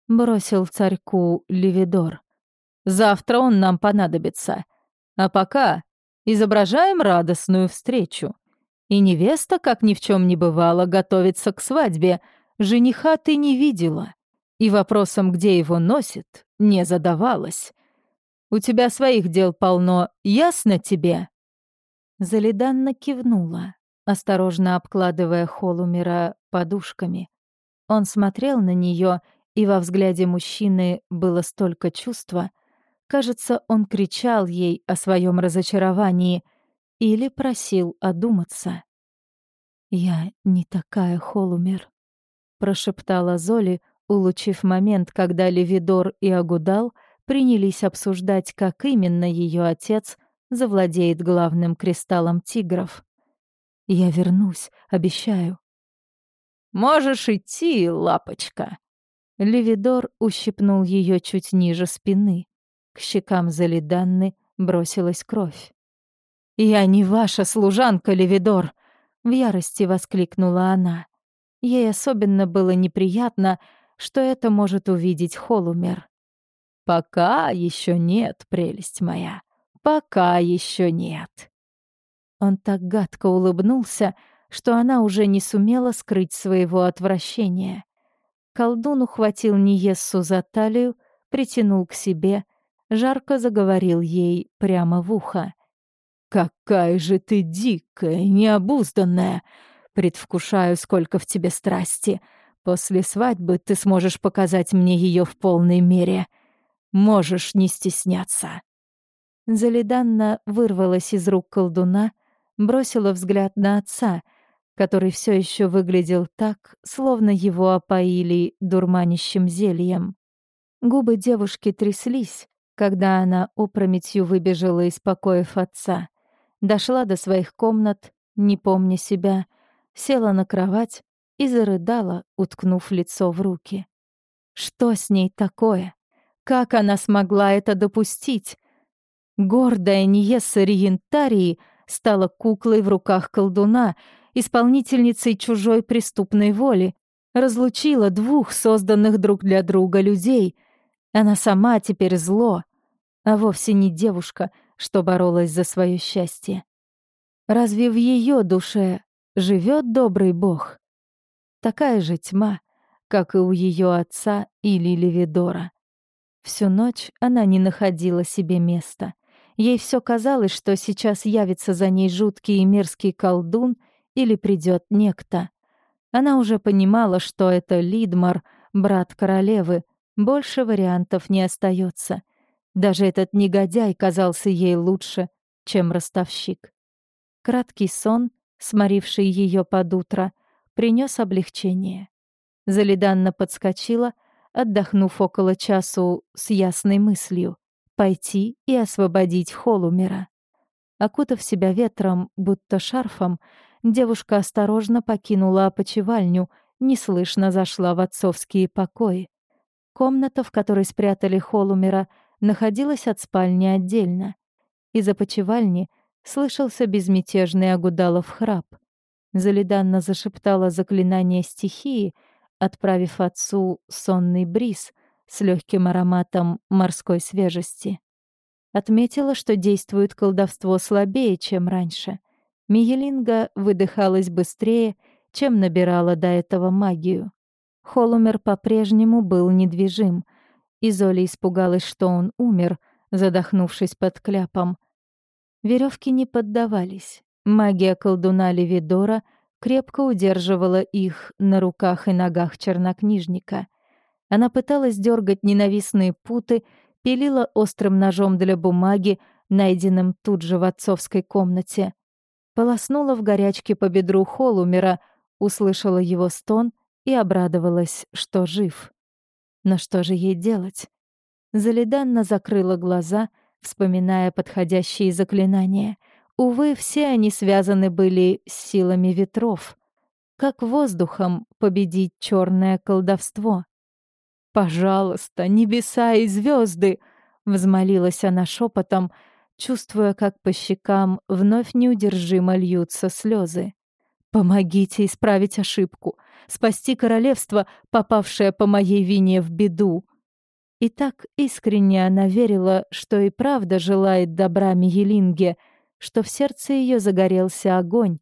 Speaker 2: бросил царьку Левидор. «Завтра он нам понадобится. А пока изображаем радостную встречу. И невеста, как ни в чем не бывало, готовится к свадьбе. Жениха ты не видела. И вопросом, где его носит, не задавалась. У тебя своих дел полно, ясно тебе?»
Speaker 1: Залиданна кивнула, осторожно обкладывая Холумера подушками. Он смотрел на нее, и во взгляде мужчины было столько чувства. Кажется, он кричал ей о своем разочаровании или просил одуматься. «Я не такая, Холумер», — прошептала Золи, улучив момент, когда Левидор и Агудал принялись обсуждать, как именно ее отец завладеет главным кристаллом тигров. «Я вернусь, обещаю».
Speaker 2: «Можешь идти, лапочка».
Speaker 1: Левидор ущипнул ее чуть ниже спины. К щекам Залиданны бросилась кровь. «Я не ваша служанка, Левидор!» — в ярости воскликнула она. Ей особенно было неприятно, что это может увидеть Холумер.
Speaker 2: «Пока еще нет, прелесть моя, пока еще нет».
Speaker 1: Он так гадко улыбнулся, что она уже не сумела скрыть своего отвращения. Колдун ухватил Ниессу за талию, притянул к себе, жарко заговорил ей прямо в ухо.
Speaker 2: «Какая же ты дикая, необузданная! Предвкушаю, сколько в тебе страсти. После свадьбы ты сможешь показать мне ее в полной мере. Можешь не стесняться».
Speaker 1: Залиданна вырвалась из рук колдуна, бросила взгляд на отца, который все еще выглядел так, словно его опоили дурманящим зельем. Губы девушки тряслись, когда она опрометью выбежала из покоев отца, дошла до своих комнат, не помня себя, села на кровать и зарыдала, уткнув лицо в руки. Что с ней такое? Как она смогла это допустить? Гордая Ниеса Риентарии стала куклой в руках колдуна, исполнительницей чужой преступной воли, разлучила двух созданных друг для друга людей. Она сама теперь зло, а вовсе не девушка, что боролась за свое счастье. Разве в ее душе живет добрый бог? Такая же тьма, как и у ее отца или Левидора. Всю ночь она не находила себе места. Ей все казалось, что сейчас явится за ней жуткий и мерзкий колдун или придет некто. Она уже понимала, что это Лидмар, брат королевы. Больше вариантов не остается. Даже этот негодяй казался ей лучше, чем ростовщик. Краткий сон, сморивший ее под утро — принес облегчение. Залиданна подскочила, отдохнув около часу с ясной мыслью — пойти и освободить Холумера. Окутав себя ветром, будто шарфом, девушка осторожно покинула опочивальню, неслышно зашла в отцовские покои. Комната, в которой спрятали Холумера, находилась от спальни отдельно. Из опочивальни слышался безмятежный Агудалов храп — Залиданна зашептала заклинание стихии, отправив отцу сонный бриз с легким ароматом морской свежести. Отметила, что действует колдовство слабее, чем раньше. Миелинга выдыхалась быстрее, чем набирала до этого магию. Холумер по-прежнему был недвижим. Изоли испугалась, что он умер, задохнувшись под кляпом. Веревки не поддавались. Магия колдуна Левидора крепко удерживала их на руках и ногах чернокнижника. Она пыталась дергать ненавистные путы, пилила острым ножом для бумаги, найденным тут же в отцовской комнате. Полоснула в горячке по бедру Холумера, услышала его стон и обрадовалась, что жив. Но что же ей делать? Залиданна закрыла глаза, вспоминая подходящие заклинания — Увы, все они связаны были с силами ветров. как воздухом победить черное колдовство. «Пожалуйста, небеса и звезды!» — взмолилась она шепотом, чувствуя, как по щекам вновь неудержимо льются слезы. «Помогите исправить ошибку, спасти королевство, попавшее по моей вине в беду!» И так искренне она верила, что и правда желает добра Миелинге, что в сердце ее загорелся огонь,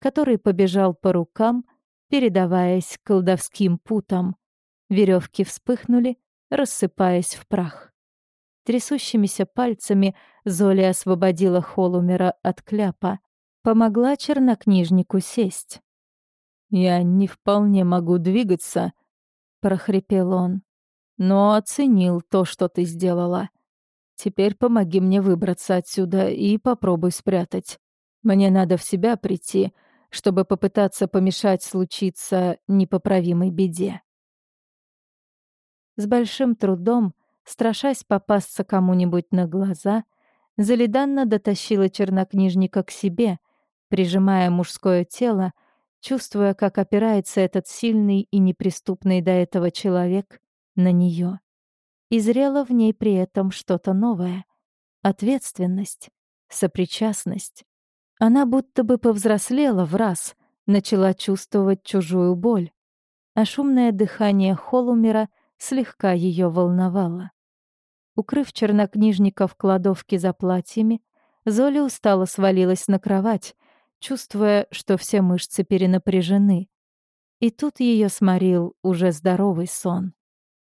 Speaker 1: который побежал по рукам, передаваясь колдовским путам. Веревки вспыхнули, рассыпаясь в прах. Трясущимися пальцами Золя освободила Холумера от кляпа, помогла чернокнижнику сесть. «Я не вполне могу двигаться», — прохрипел он но оценил то, что ты сделала. Теперь помоги мне выбраться отсюда и попробуй спрятать. Мне надо в себя прийти, чтобы попытаться помешать случиться непоправимой беде. С большим трудом, страшась попасться кому-нибудь на глаза, Залиданна дотащила чернокнижника к себе, прижимая мужское тело, чувствуя, как опирается этот сильный и неприступный до этого человек на нее. И зрело в ней при этом что-то новое. Ответственность, сопричастность. Она будто бы повзрослела в раз, начала чувствовать чужую боль. А шумное дыхание Холумера слегка ее волновало. Укрыв чернокнижника в кладовке за платьями, Золя устало свалилась на кровать, чувствуя, что все мышцы перенапряжены. И тут ее сморил уже здоровый сон.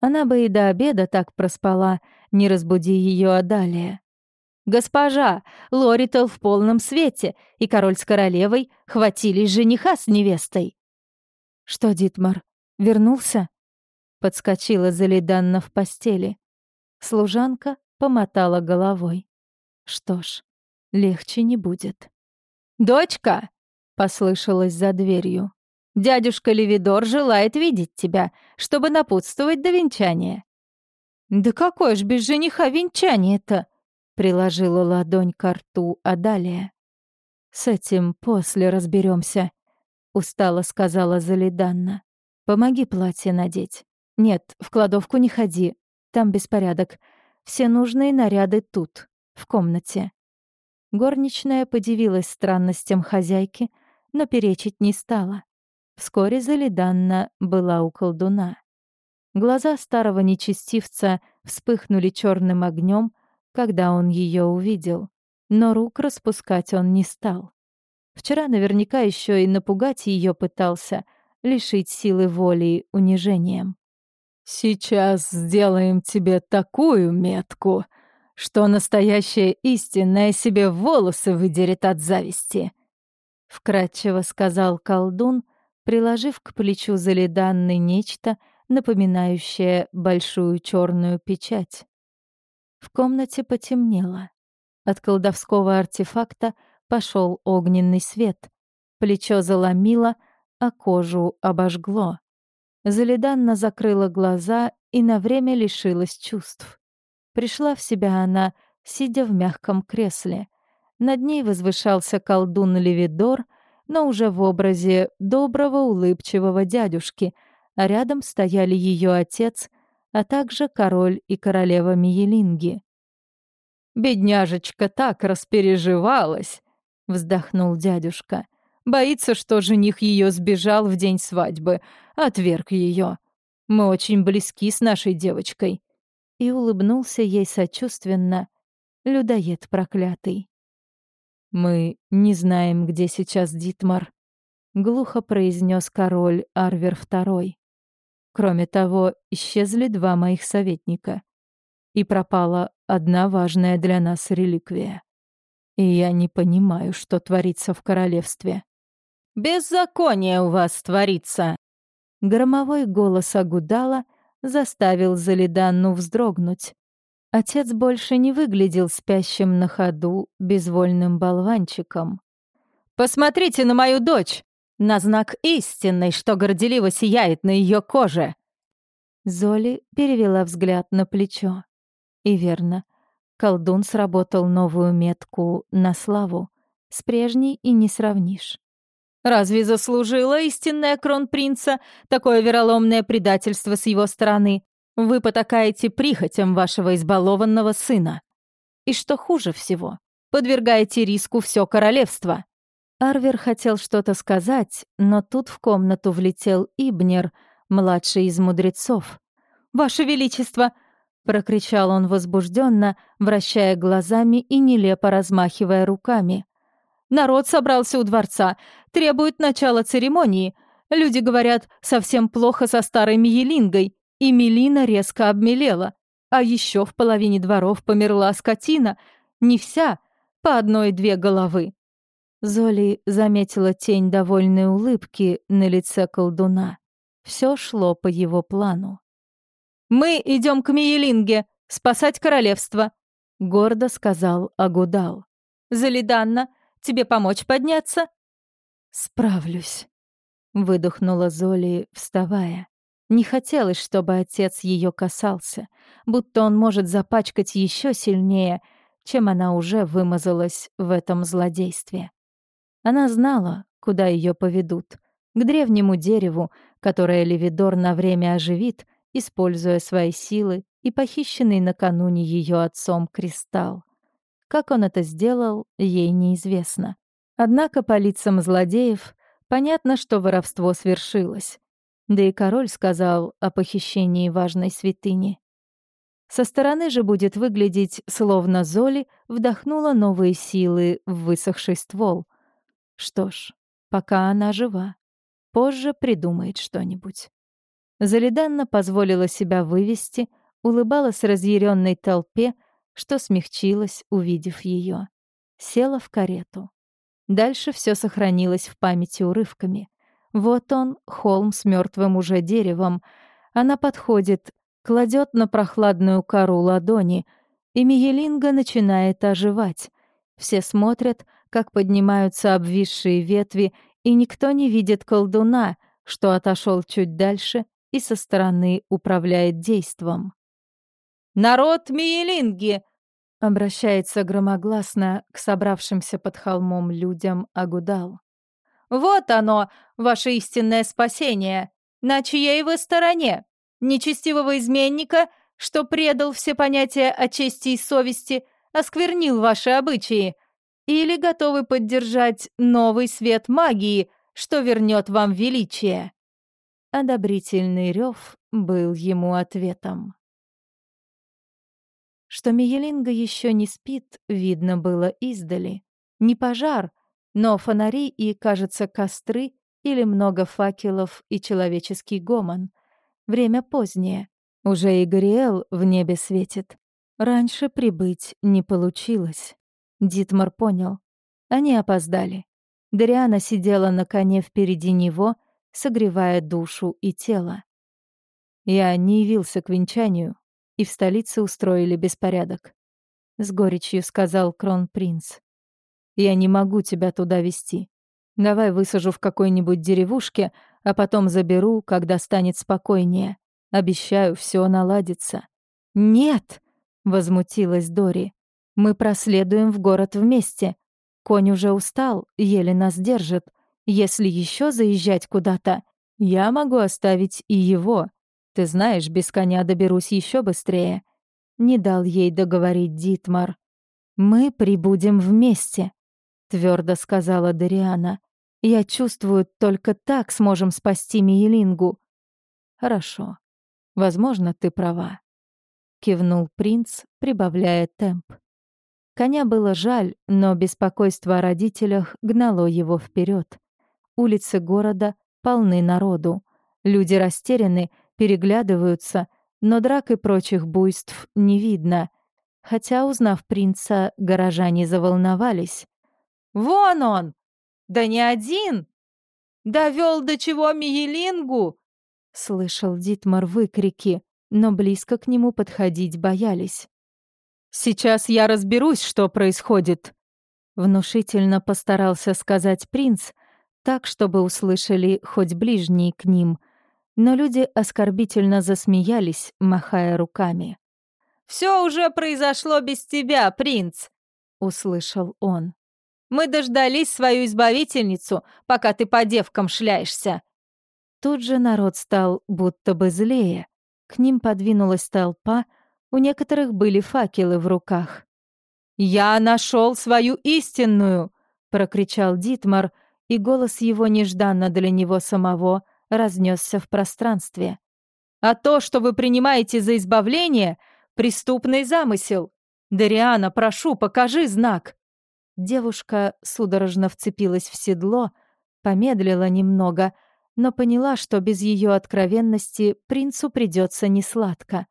Speaker 1: Она бы и до обеда так проспала, не разбуди ее Адалия. «Госпожа, Лорител в полном свете, и король с королевой хватились жениха с невестой». «Что, Дитмар, вернулся?» Подскочила Залиданна в постели. Служанка помотала головой. Что ж, легче не будет. «Дочка!» — послышалось за дверью. Дядюшка Левидор желает видеть тебя, чтобы напутствовать до венчания». «Да какое ж без жениха венчание-то?» — приложила ладонь к рту Адалия. «С этим после разберемся, устало сказала Залиданна. «Помоги платье надеть. Нет, в кладовку не ходи, там беспорядок. Все нужные наряды тут, в комнате». Горничная подивилась странностям хозяйки, но перечить не стала. Вскоре Залиданна была у колдуна. Глаза старого нечестивца вспыхнули черным огнем, когда он ее увидел, но рук распускать он не стал. Вчера наверняка еще и напугать ее пытался, лишить силы воли унижением. «Сейчас сделаем тебе такую метку, что настоящая истинная себе волосы выдерет от зависти», — вкратчиво сказал колдун, приложив к плечу Залиданны нечто, напоминающее большую черную печать. В комнате потемнело. От колдовского артефакта пошел огненный свет. Плечо заломило, а кожу обожгло. Залиданна закрыла глаза и на время лишилась чувств. Пришла в себя она, сидя в мягком кресле. Над ней возвышался колдун Левидор — но уже в образе доброго улыбчивого дядюшки, а рядом стояли ее отец, а также король и королева Миелинги. «Бедняжечка так распереживалась!» — вздохнул дядюшка. «Боится, что жених ее сбежал в день свадьбы, отверг ее. Мы очень близки с нашей девочкой». И улыбнулся ей сочувственно, людоед проклятый. «Мы не знаем, где сейчас Дитмар», — глухо произнес король Арвер II. Кроме того, исчезли два моих советника. И пропала одна важная для нас реликвия. И я не понимаю, что творится в королевстве. «Беззаконие у вас творится!» Громовой голос Агудала заставил Залиданну вздрогнуть. Отец больше не выглядел спящим на ходу безвольным болванчиком. «Посмотрите на мою дочь! На знак истинный, что горделиво сияет на ее коже!» Золи перевела взгляд на плечо. И верно, колдун сработал новую метку на славу. С прежней и не сравнишь.
Speaker 2: Разве заслужила истинная кронпринца такое вероломное предательство с его стороны? Вы потакаете прихотям вашего избалованного сына. И что хуже всего, подвергаете риску все королевство». Арвер хотел что-то сказать, но тут в комнату влетел Ибнер, младший из мудрецов. «Ваше Величество!» — прокричал он возбужденно, вращая глазами и нелепо размахивая руками. «Народ собрался у дворца, требует начала церемонии. Люди говорят, совсем плохо со старой Миелингой, и Мелина резко обмелела. А еще в половине дворов померла скотина. Не вся, по одной-две головы. Золи заметила тень довольной улыбки на лице колдуна. Все шло по его плану. «Мы идем к Миелинге, спасать королевство», — гордо сказал Агудал. «Залиданна, тебе помочь подняться?» «Справлюсь», — выдохнула Золи, вставая. Не хотелось, чтобы отец ее касался, будто он может запачкать еще сильнее, чем она уже вымазалась в этом злодействе. Она знала, куда ее поведут, к древнему дереву, которое Левидор на время оживит, используя свои силы и похищенный накануне ее отцом кристалл. Как он это сделал, ей неизвестно. Однако по лицам злодеев понятно, что воровство свершилось. Да и король сказал о похищении важной святыни. Со стороны же будет выглядеть, словно Золи вдохнула новые силы в высохший ствол. Что ж, пока она жива, позже придумает что-нибудь. Залиданна позволила себя вывести, улыбалась разъяренной толпе, что смягчилась, увидев ее. Села в карету. Дальше все сохранилось в памяти урывками. Вот он, холм с мертвым уже деревом. Она подходит, кладет на прохладную кору ладони, и Мигелинга начинает оживать. Все смотрят, как поднимаются обвисшие ветви, и никто не видит колдуна, что отошел чуть дальше и со стороны управляет действом. «Народ Миелинги!» — обращается громогласно к собравшимся под холмом людям Агудал. Вот оно, ваше истинное спасение. На чьей вы стороне? Нечестивого изменника, что предал все понятия о чести и совести, осквернил ваши обычаи? Или готовы поддержать новый свет магии, что вернет вам величие?» Одобрительный рев был ему ответом. Что Миелинга еще не спит, видно было издали. Не пожар, но фонари и, кажется, костры или много факелов и человеческий гомон. Время позднее. Уже и Гориэл в небе светит. Раньше прибыть не получилось. Дитмар понял. Они опоздали. Дариана сидела на коне впереди него, согревая душу и тело. Я не явился к венчанию, и в столице устроили беспорядок. С горечью сказал кронпринц. Я не могу тебя туда вести. Давай высажу в какой-нибудь деревушке, а потом заберу, когда станет спокойнее. Обещаю, все наладится». «Нет!» — возмутилась Дори. «Мы проследуем в город вместе. Конь уже устал, еле нас держит. Если еще заезжать куда-то, я могу оставить и его. Ты знаешь, без коня доберусь еще быстрее». Не дал ей договорить Дитмар. «Мы прибудем вместе твердо сказала Дариана. Я чувствую, только так сможем спасти Миелингу. Хорошо. Возможно, ты права. Кивнул принц, прибавляя темп. Коня было жаль, но беспокойство о родителях гнало его вперед. Улицы города полны народу. Люди растеряны, переглядываются, но драк и прочих буйств не видно. Хотя, узнав принца, горожане заволновались. Вон он! Да не один! Довел до чего Миелингу!» Слышал Дитмар выкрики, но близко к нему подходить боялись. «Сейчас я разберусь, что происходит», — внушительно постарался сказать принц, так, чтобы услышали хоть ближние к ним, но люди оскорбительно засмеялись, махая руками. «Все уже произошло без тебя, принц», — услышал он. Мы дождались свою избавительницу, пока ты по девкам шляешься».
Speaker 1: Тут же народ стал будто бы злее. К ним подвинулась толпа, у некоторых были факелы в руках.
Speaker 2: «Я нашел свою истинную!» — прокричал Дитмар, и голос его нежданно для него самого разнесся в пространстве. «А то, что вы принимаете за избавление, — преступный замысел. Дариана, прошу, покажи знак!» Девушка судорожно вцепилась в седло, помедлила немного, но поняла, что без ее откровенности принцу придется несладко.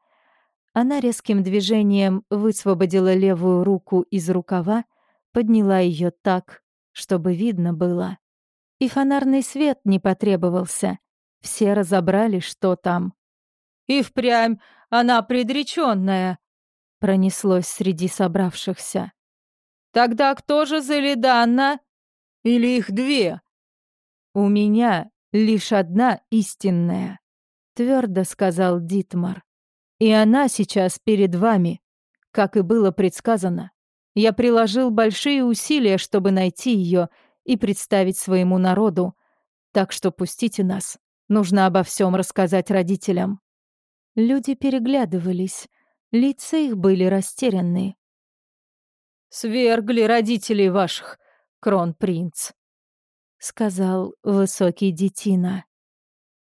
Speaker 2: Она резким движением высвободила левую руку из рукава, подняла ее так, чтобы видно было. И фонарный свет не потребовался. Все разобрали, что там. «И впрямь она предреченная!»
Speaker 1: Пронеслось среди собравшихся.
Speaker 2: «Тогда кто же Залиданна? Или их две?»
Speaker 1: «У меня лишь одна истинная», — твердо сказал Дитмар. «И она сейчас перед вами, как и было предсказано. Я приложил большие усилия, чтобы найти ее и представить своему народу. Так что пустите нас. Нужно обо всем рассказать родителям». Люди переглядывались. Лица их были растерянные.
Speaker 2: «Свергли родителей ваших, кронпринц», — сказал высокий детина.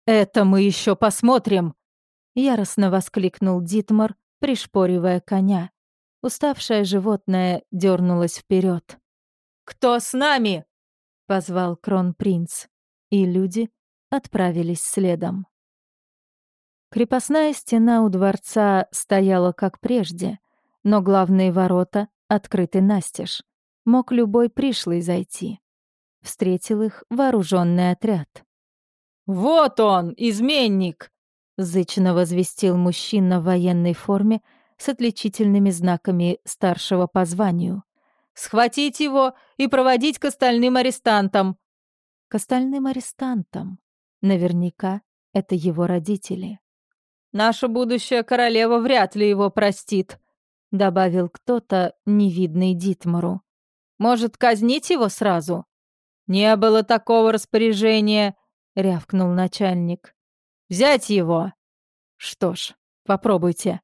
Speaker 2: «Это мы еще посмотрим!» — яростно воскликнул Дитмар, пришпоривая коня. Уставшее животное дернулось вперед. «Кто с нами?» — позвал кронпринц, и люди отправились следом.
Speaker 1: Крепостная стена у дворца стояла как прежде, но главные ворота открыты настежь. Мог любой пришлый зайти. Встретил их вооруженный отряд.
Speaker 2: «Вот он, изменник!» — зычно возвестил мужчина в военной форме с отличительными знаками старшего по званию. «Схватить его и проводить к остальным арестантам!»
Speaker 1: К остальным арестантам. Наверняка это его родители.
Speaker 2: «Наша будущая королева вряд ли его простит», — добавил кто-то, невидный Дитмару. «Может, казнить его сразу?» «Не было такого распоряжения», — рявкнул начальник. «Взять его!» «Что ж, попробуйте».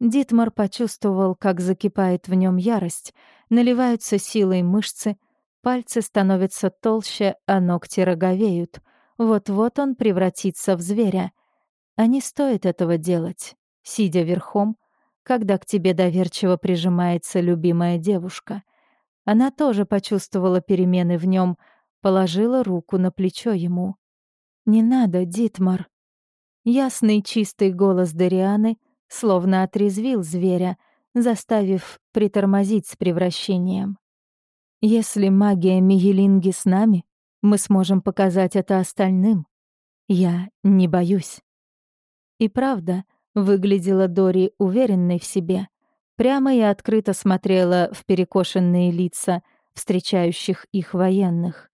Speaker 1: Дитмар почувствовал, как закипает в нем ярость, наливаются силой мышцы, пальцы становятся толще, а ногти роговеют. Вот-вот он превратится в зверя. А не стоит этого делать, сидя верхом, когда к тебе доверчиво прижимается любимая девушка. Она тоже почувствовала перемены в нем, положила руку на плечо ему. «Не надо, Дитмар». Ясный чистый голос Дарианы словно отрезвил зверя, заставив притормозить с превращением. «Если магия Мигелинги с нами, мы сможем показать это остальным. Я не боюсь». И правда, выглядела Дори уверенной в себе. Прямо и открыто смотрела в перекошенные лица встречающих их военных.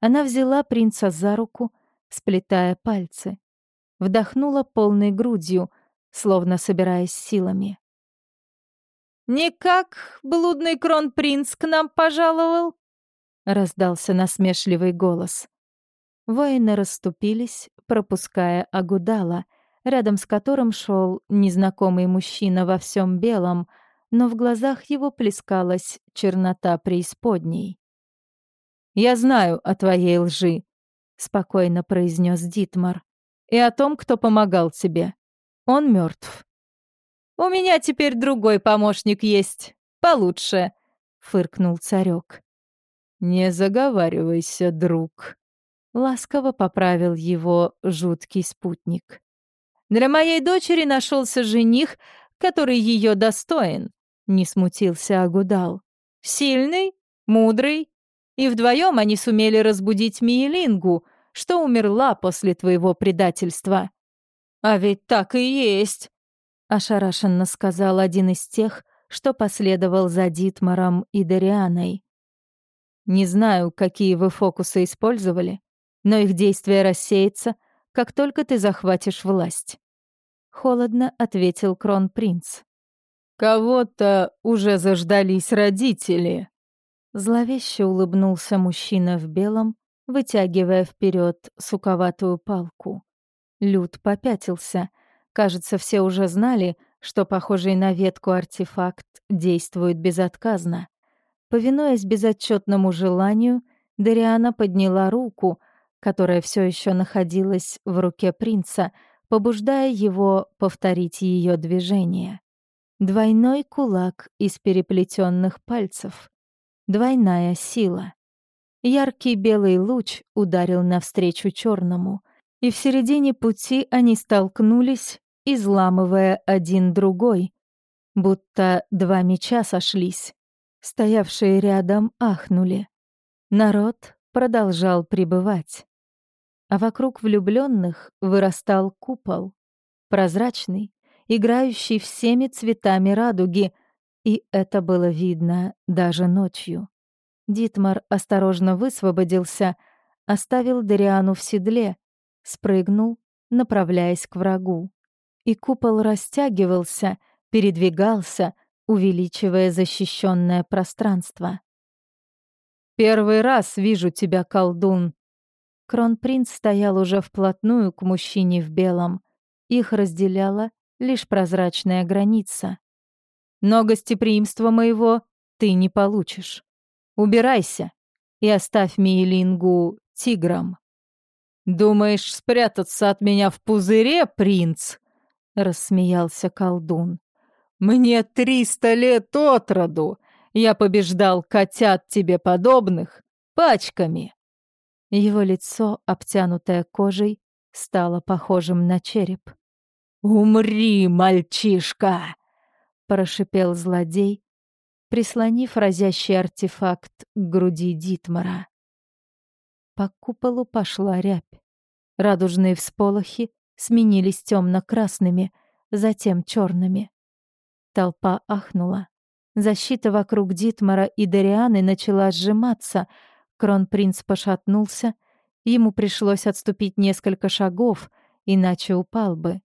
Speaker 1: Она взяла принца за руку, сплетая пальцы. Вдохнула полной грудью, словно собираясь силами.
Speaker 2: «Никак блудный кронпринц к нам пожаловал?» — раздался насмешливый голос.
Speaker 1: Воины расступились, пропуская Агудала, рядом с которым шел незнакомый мужчина во всем белом, но в глазах его плескалась чернота преисподней.
Speaker 2: «Я знаю о твоей лжи», — спокойно произнес Дитмар, «и о том, кто помогал тебе. Он мертв. «У меня теперь другой помощник есть, получше», — фыркнул царек.
Speaker 1: «Не заговаривайся, друг», — ласково поправил его жуткий спутник.
Speaker 2: «Для моей дочери нашелся жених, который ее достоин», — не смутился Агудал. «Сильный, мудрый, и вдвоем они сумели разбудить Миелингу, что умерла после твоего предательства». «А ведь так и есть», — ошарашенно сказал один из тех, что последовал за Дитмаром и Дарианой. «Не знаю, какие вы фокусы использовали, но их действие рассеется, как только ты захватишь власть», — холодно ответил кронпринц. «Кого-то уже заждались родители»,
Speaker 1: Зловеще улыбнулся мужчина в белом, вытягивая вперед суковатую палку. Люд попятился. Кажется, все уже знали, что похожий на ветку артефакт действует безотказно. Повинуясь безотчетному желанию, Дариана подняла руку, которая все еще находилась в руке принца, побуждая его повторить ее движение. Двойной кулак из переплетенных пальцев. Двойная сила. Яркий белый луч ударил навстречу черному, и в середине пути они столкнулись, изламывая один другой, будто два меча сошлись. Стоявшие рядом ахнули. Народ продолжал пребывать. А вокруг влюбленных вырастал купол, прозрачный, играющий всеми цветами радуги, и это было видно даже ночью. Дитмар осторожно высвободился, оставил Дариану в седле, спрыгнул, направляясь к врагу. И купол растягивался, передвигался, увеличивая защищенное пространство. «Первый раз вижу тебя, колдун!» Кронпринц стоял уже вплотную к мужчине в белом. Их разделяла лишь прозрачная граница. «Но гостеприимства моего ты не получишь. Убирайся и оставь Миелингу тигром». «Думаешь спрятаться от меня в пузыре, принц?» — рассмеялся колдун. Мне триста лет от роду. Я побеждал котят тебе подобных пачками. Его лицо, обтянутое кожей, стало похожим на череп. «Умри, мальчишка!» — прошипел злодей, прислонив разящий артефакт к груди Дитмара. По куполу пошла рябь. Радужные всполохи сменились темно-красными, затем черными. Толпа ахнула. Защита вокруг Дитмара и Дарианы начала сжиматься. Кронпринц пошатнулся. Ему пришлось отступить несколько шагов, иначе упал бы.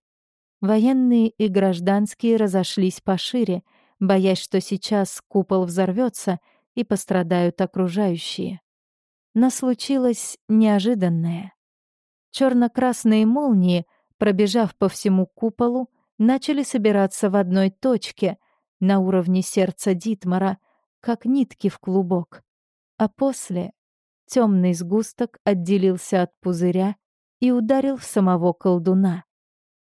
Speaker 1: Военные и гражданские разошлись пошире, боясь, что сейчас купол взорвется и пострадают окружающие. Но случилось неожиданное. Черно-красные молнии, пробежав по всему куполу, начали собираться в одной точке, на уровне сердца Дитмара, как нитки в клубок. А после темный сгусток отделился от пузыря и ударил в самого колдуна.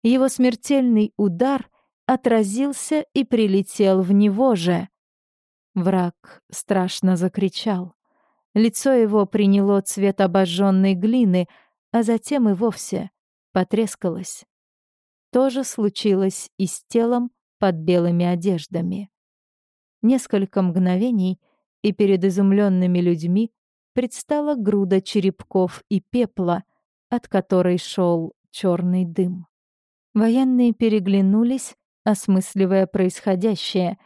Speaker 1: Его смертельный удар отразился и прилетел в него же. Враг страшно закричал. Лицо его приняло цвет обожженной глины, а затем и вовсе потрескалось. То же случилось и с телом под белыми одеждами. Несколько мгновений, и перед изумленными людьми предстала груда черепков и пепла, от которой шел черный дым. Военные переглянулись, осмысливая происходящее,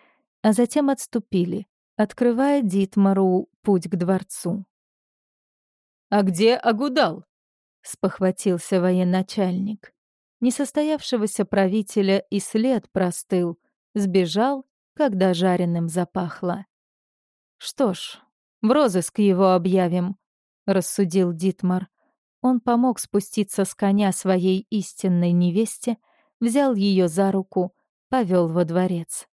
Speaker 1: а затем отступили, открывая Дитмару путь к дворцу. «А где Агудал?» — спохватился военачальник несостоявшегося правителя и след простыл, сбежал, когда жареным запахло. «Что ж, в розыск его объявим», — рассудил Дитмар. Он помог спуститься с коня своей истинной невесте, взял ее за руку, повел во дворец.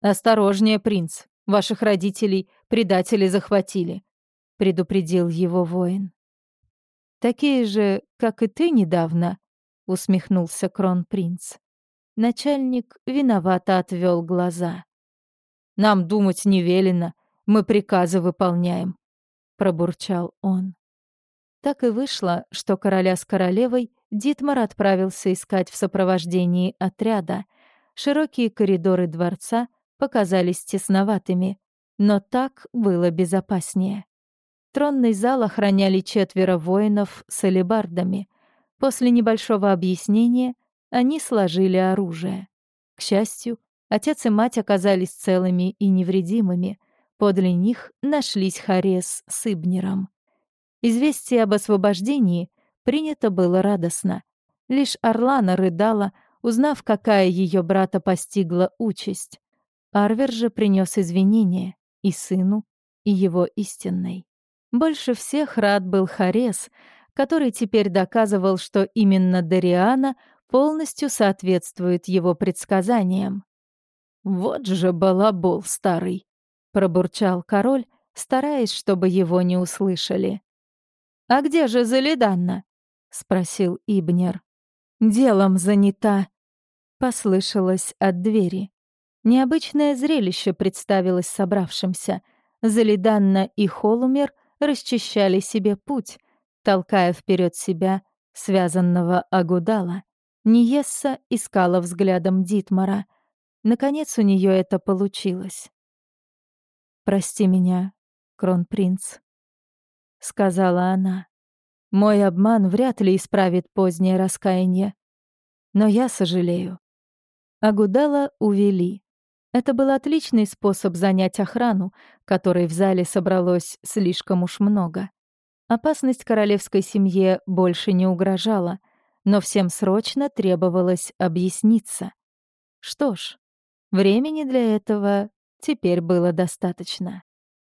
Speaker 1: «Осторожнее, принц, ваших родителей предатели захватили», — предупредил его воин. «Такие же, как и ты недавно», — усмехнулся кронпринц. Начальник виновато отвел глаза. «Нам думать не велено, мы приказы выполняем», — пробурчал он. Так и вышло, что короля с королевой Дитмар отправился искать в сопровождении отряда. Широкие коридоры дворца показались тесноватыми, но так было безопаснее. Тронный зал охраняли четверо воинов с алебардами. После небольшого объяснения они сложили оружие. К счастью, отец и мать оказались целыми и невредимыми. Подле них нашлись Харес с Ибнером. Известие об освобождении принято было радостно. Лишь Орлана рыдала, узнав, какая ее брата постигла участь. Арвер же принес извинения и сыну, и его истинной. Больше всех рад был Харес, который теперь доказывал, что именно Дариана полностью соответствует его предсказаниям. «Вот же балабол старый!» — пробурчал король, стараясь, чтобы его не услышали. «А где же Залиданна?» — спросил Ибнер. «Делом занята», — послышалось от двери. Необычное зрелище представилось собравшимся. Залиданна и Холумер расчищали себе путь, толкая вперед себя связанного Агудала. Ниесса искала взглядом Дитмара. Наконец у нее это получилось. «Прости меня, кронпринц», — сказала она. «Мой обман вряд ли исправит позднее раскаяние. Но я сожалею». Агудала увели. Это был отличный способ занять охрану, которой в зале собралось слишком уж много. Опасность королевской семье больше не угрожала, но всем срочно требовалось объясниться. Что ж, времени для этого теперь было достаточно.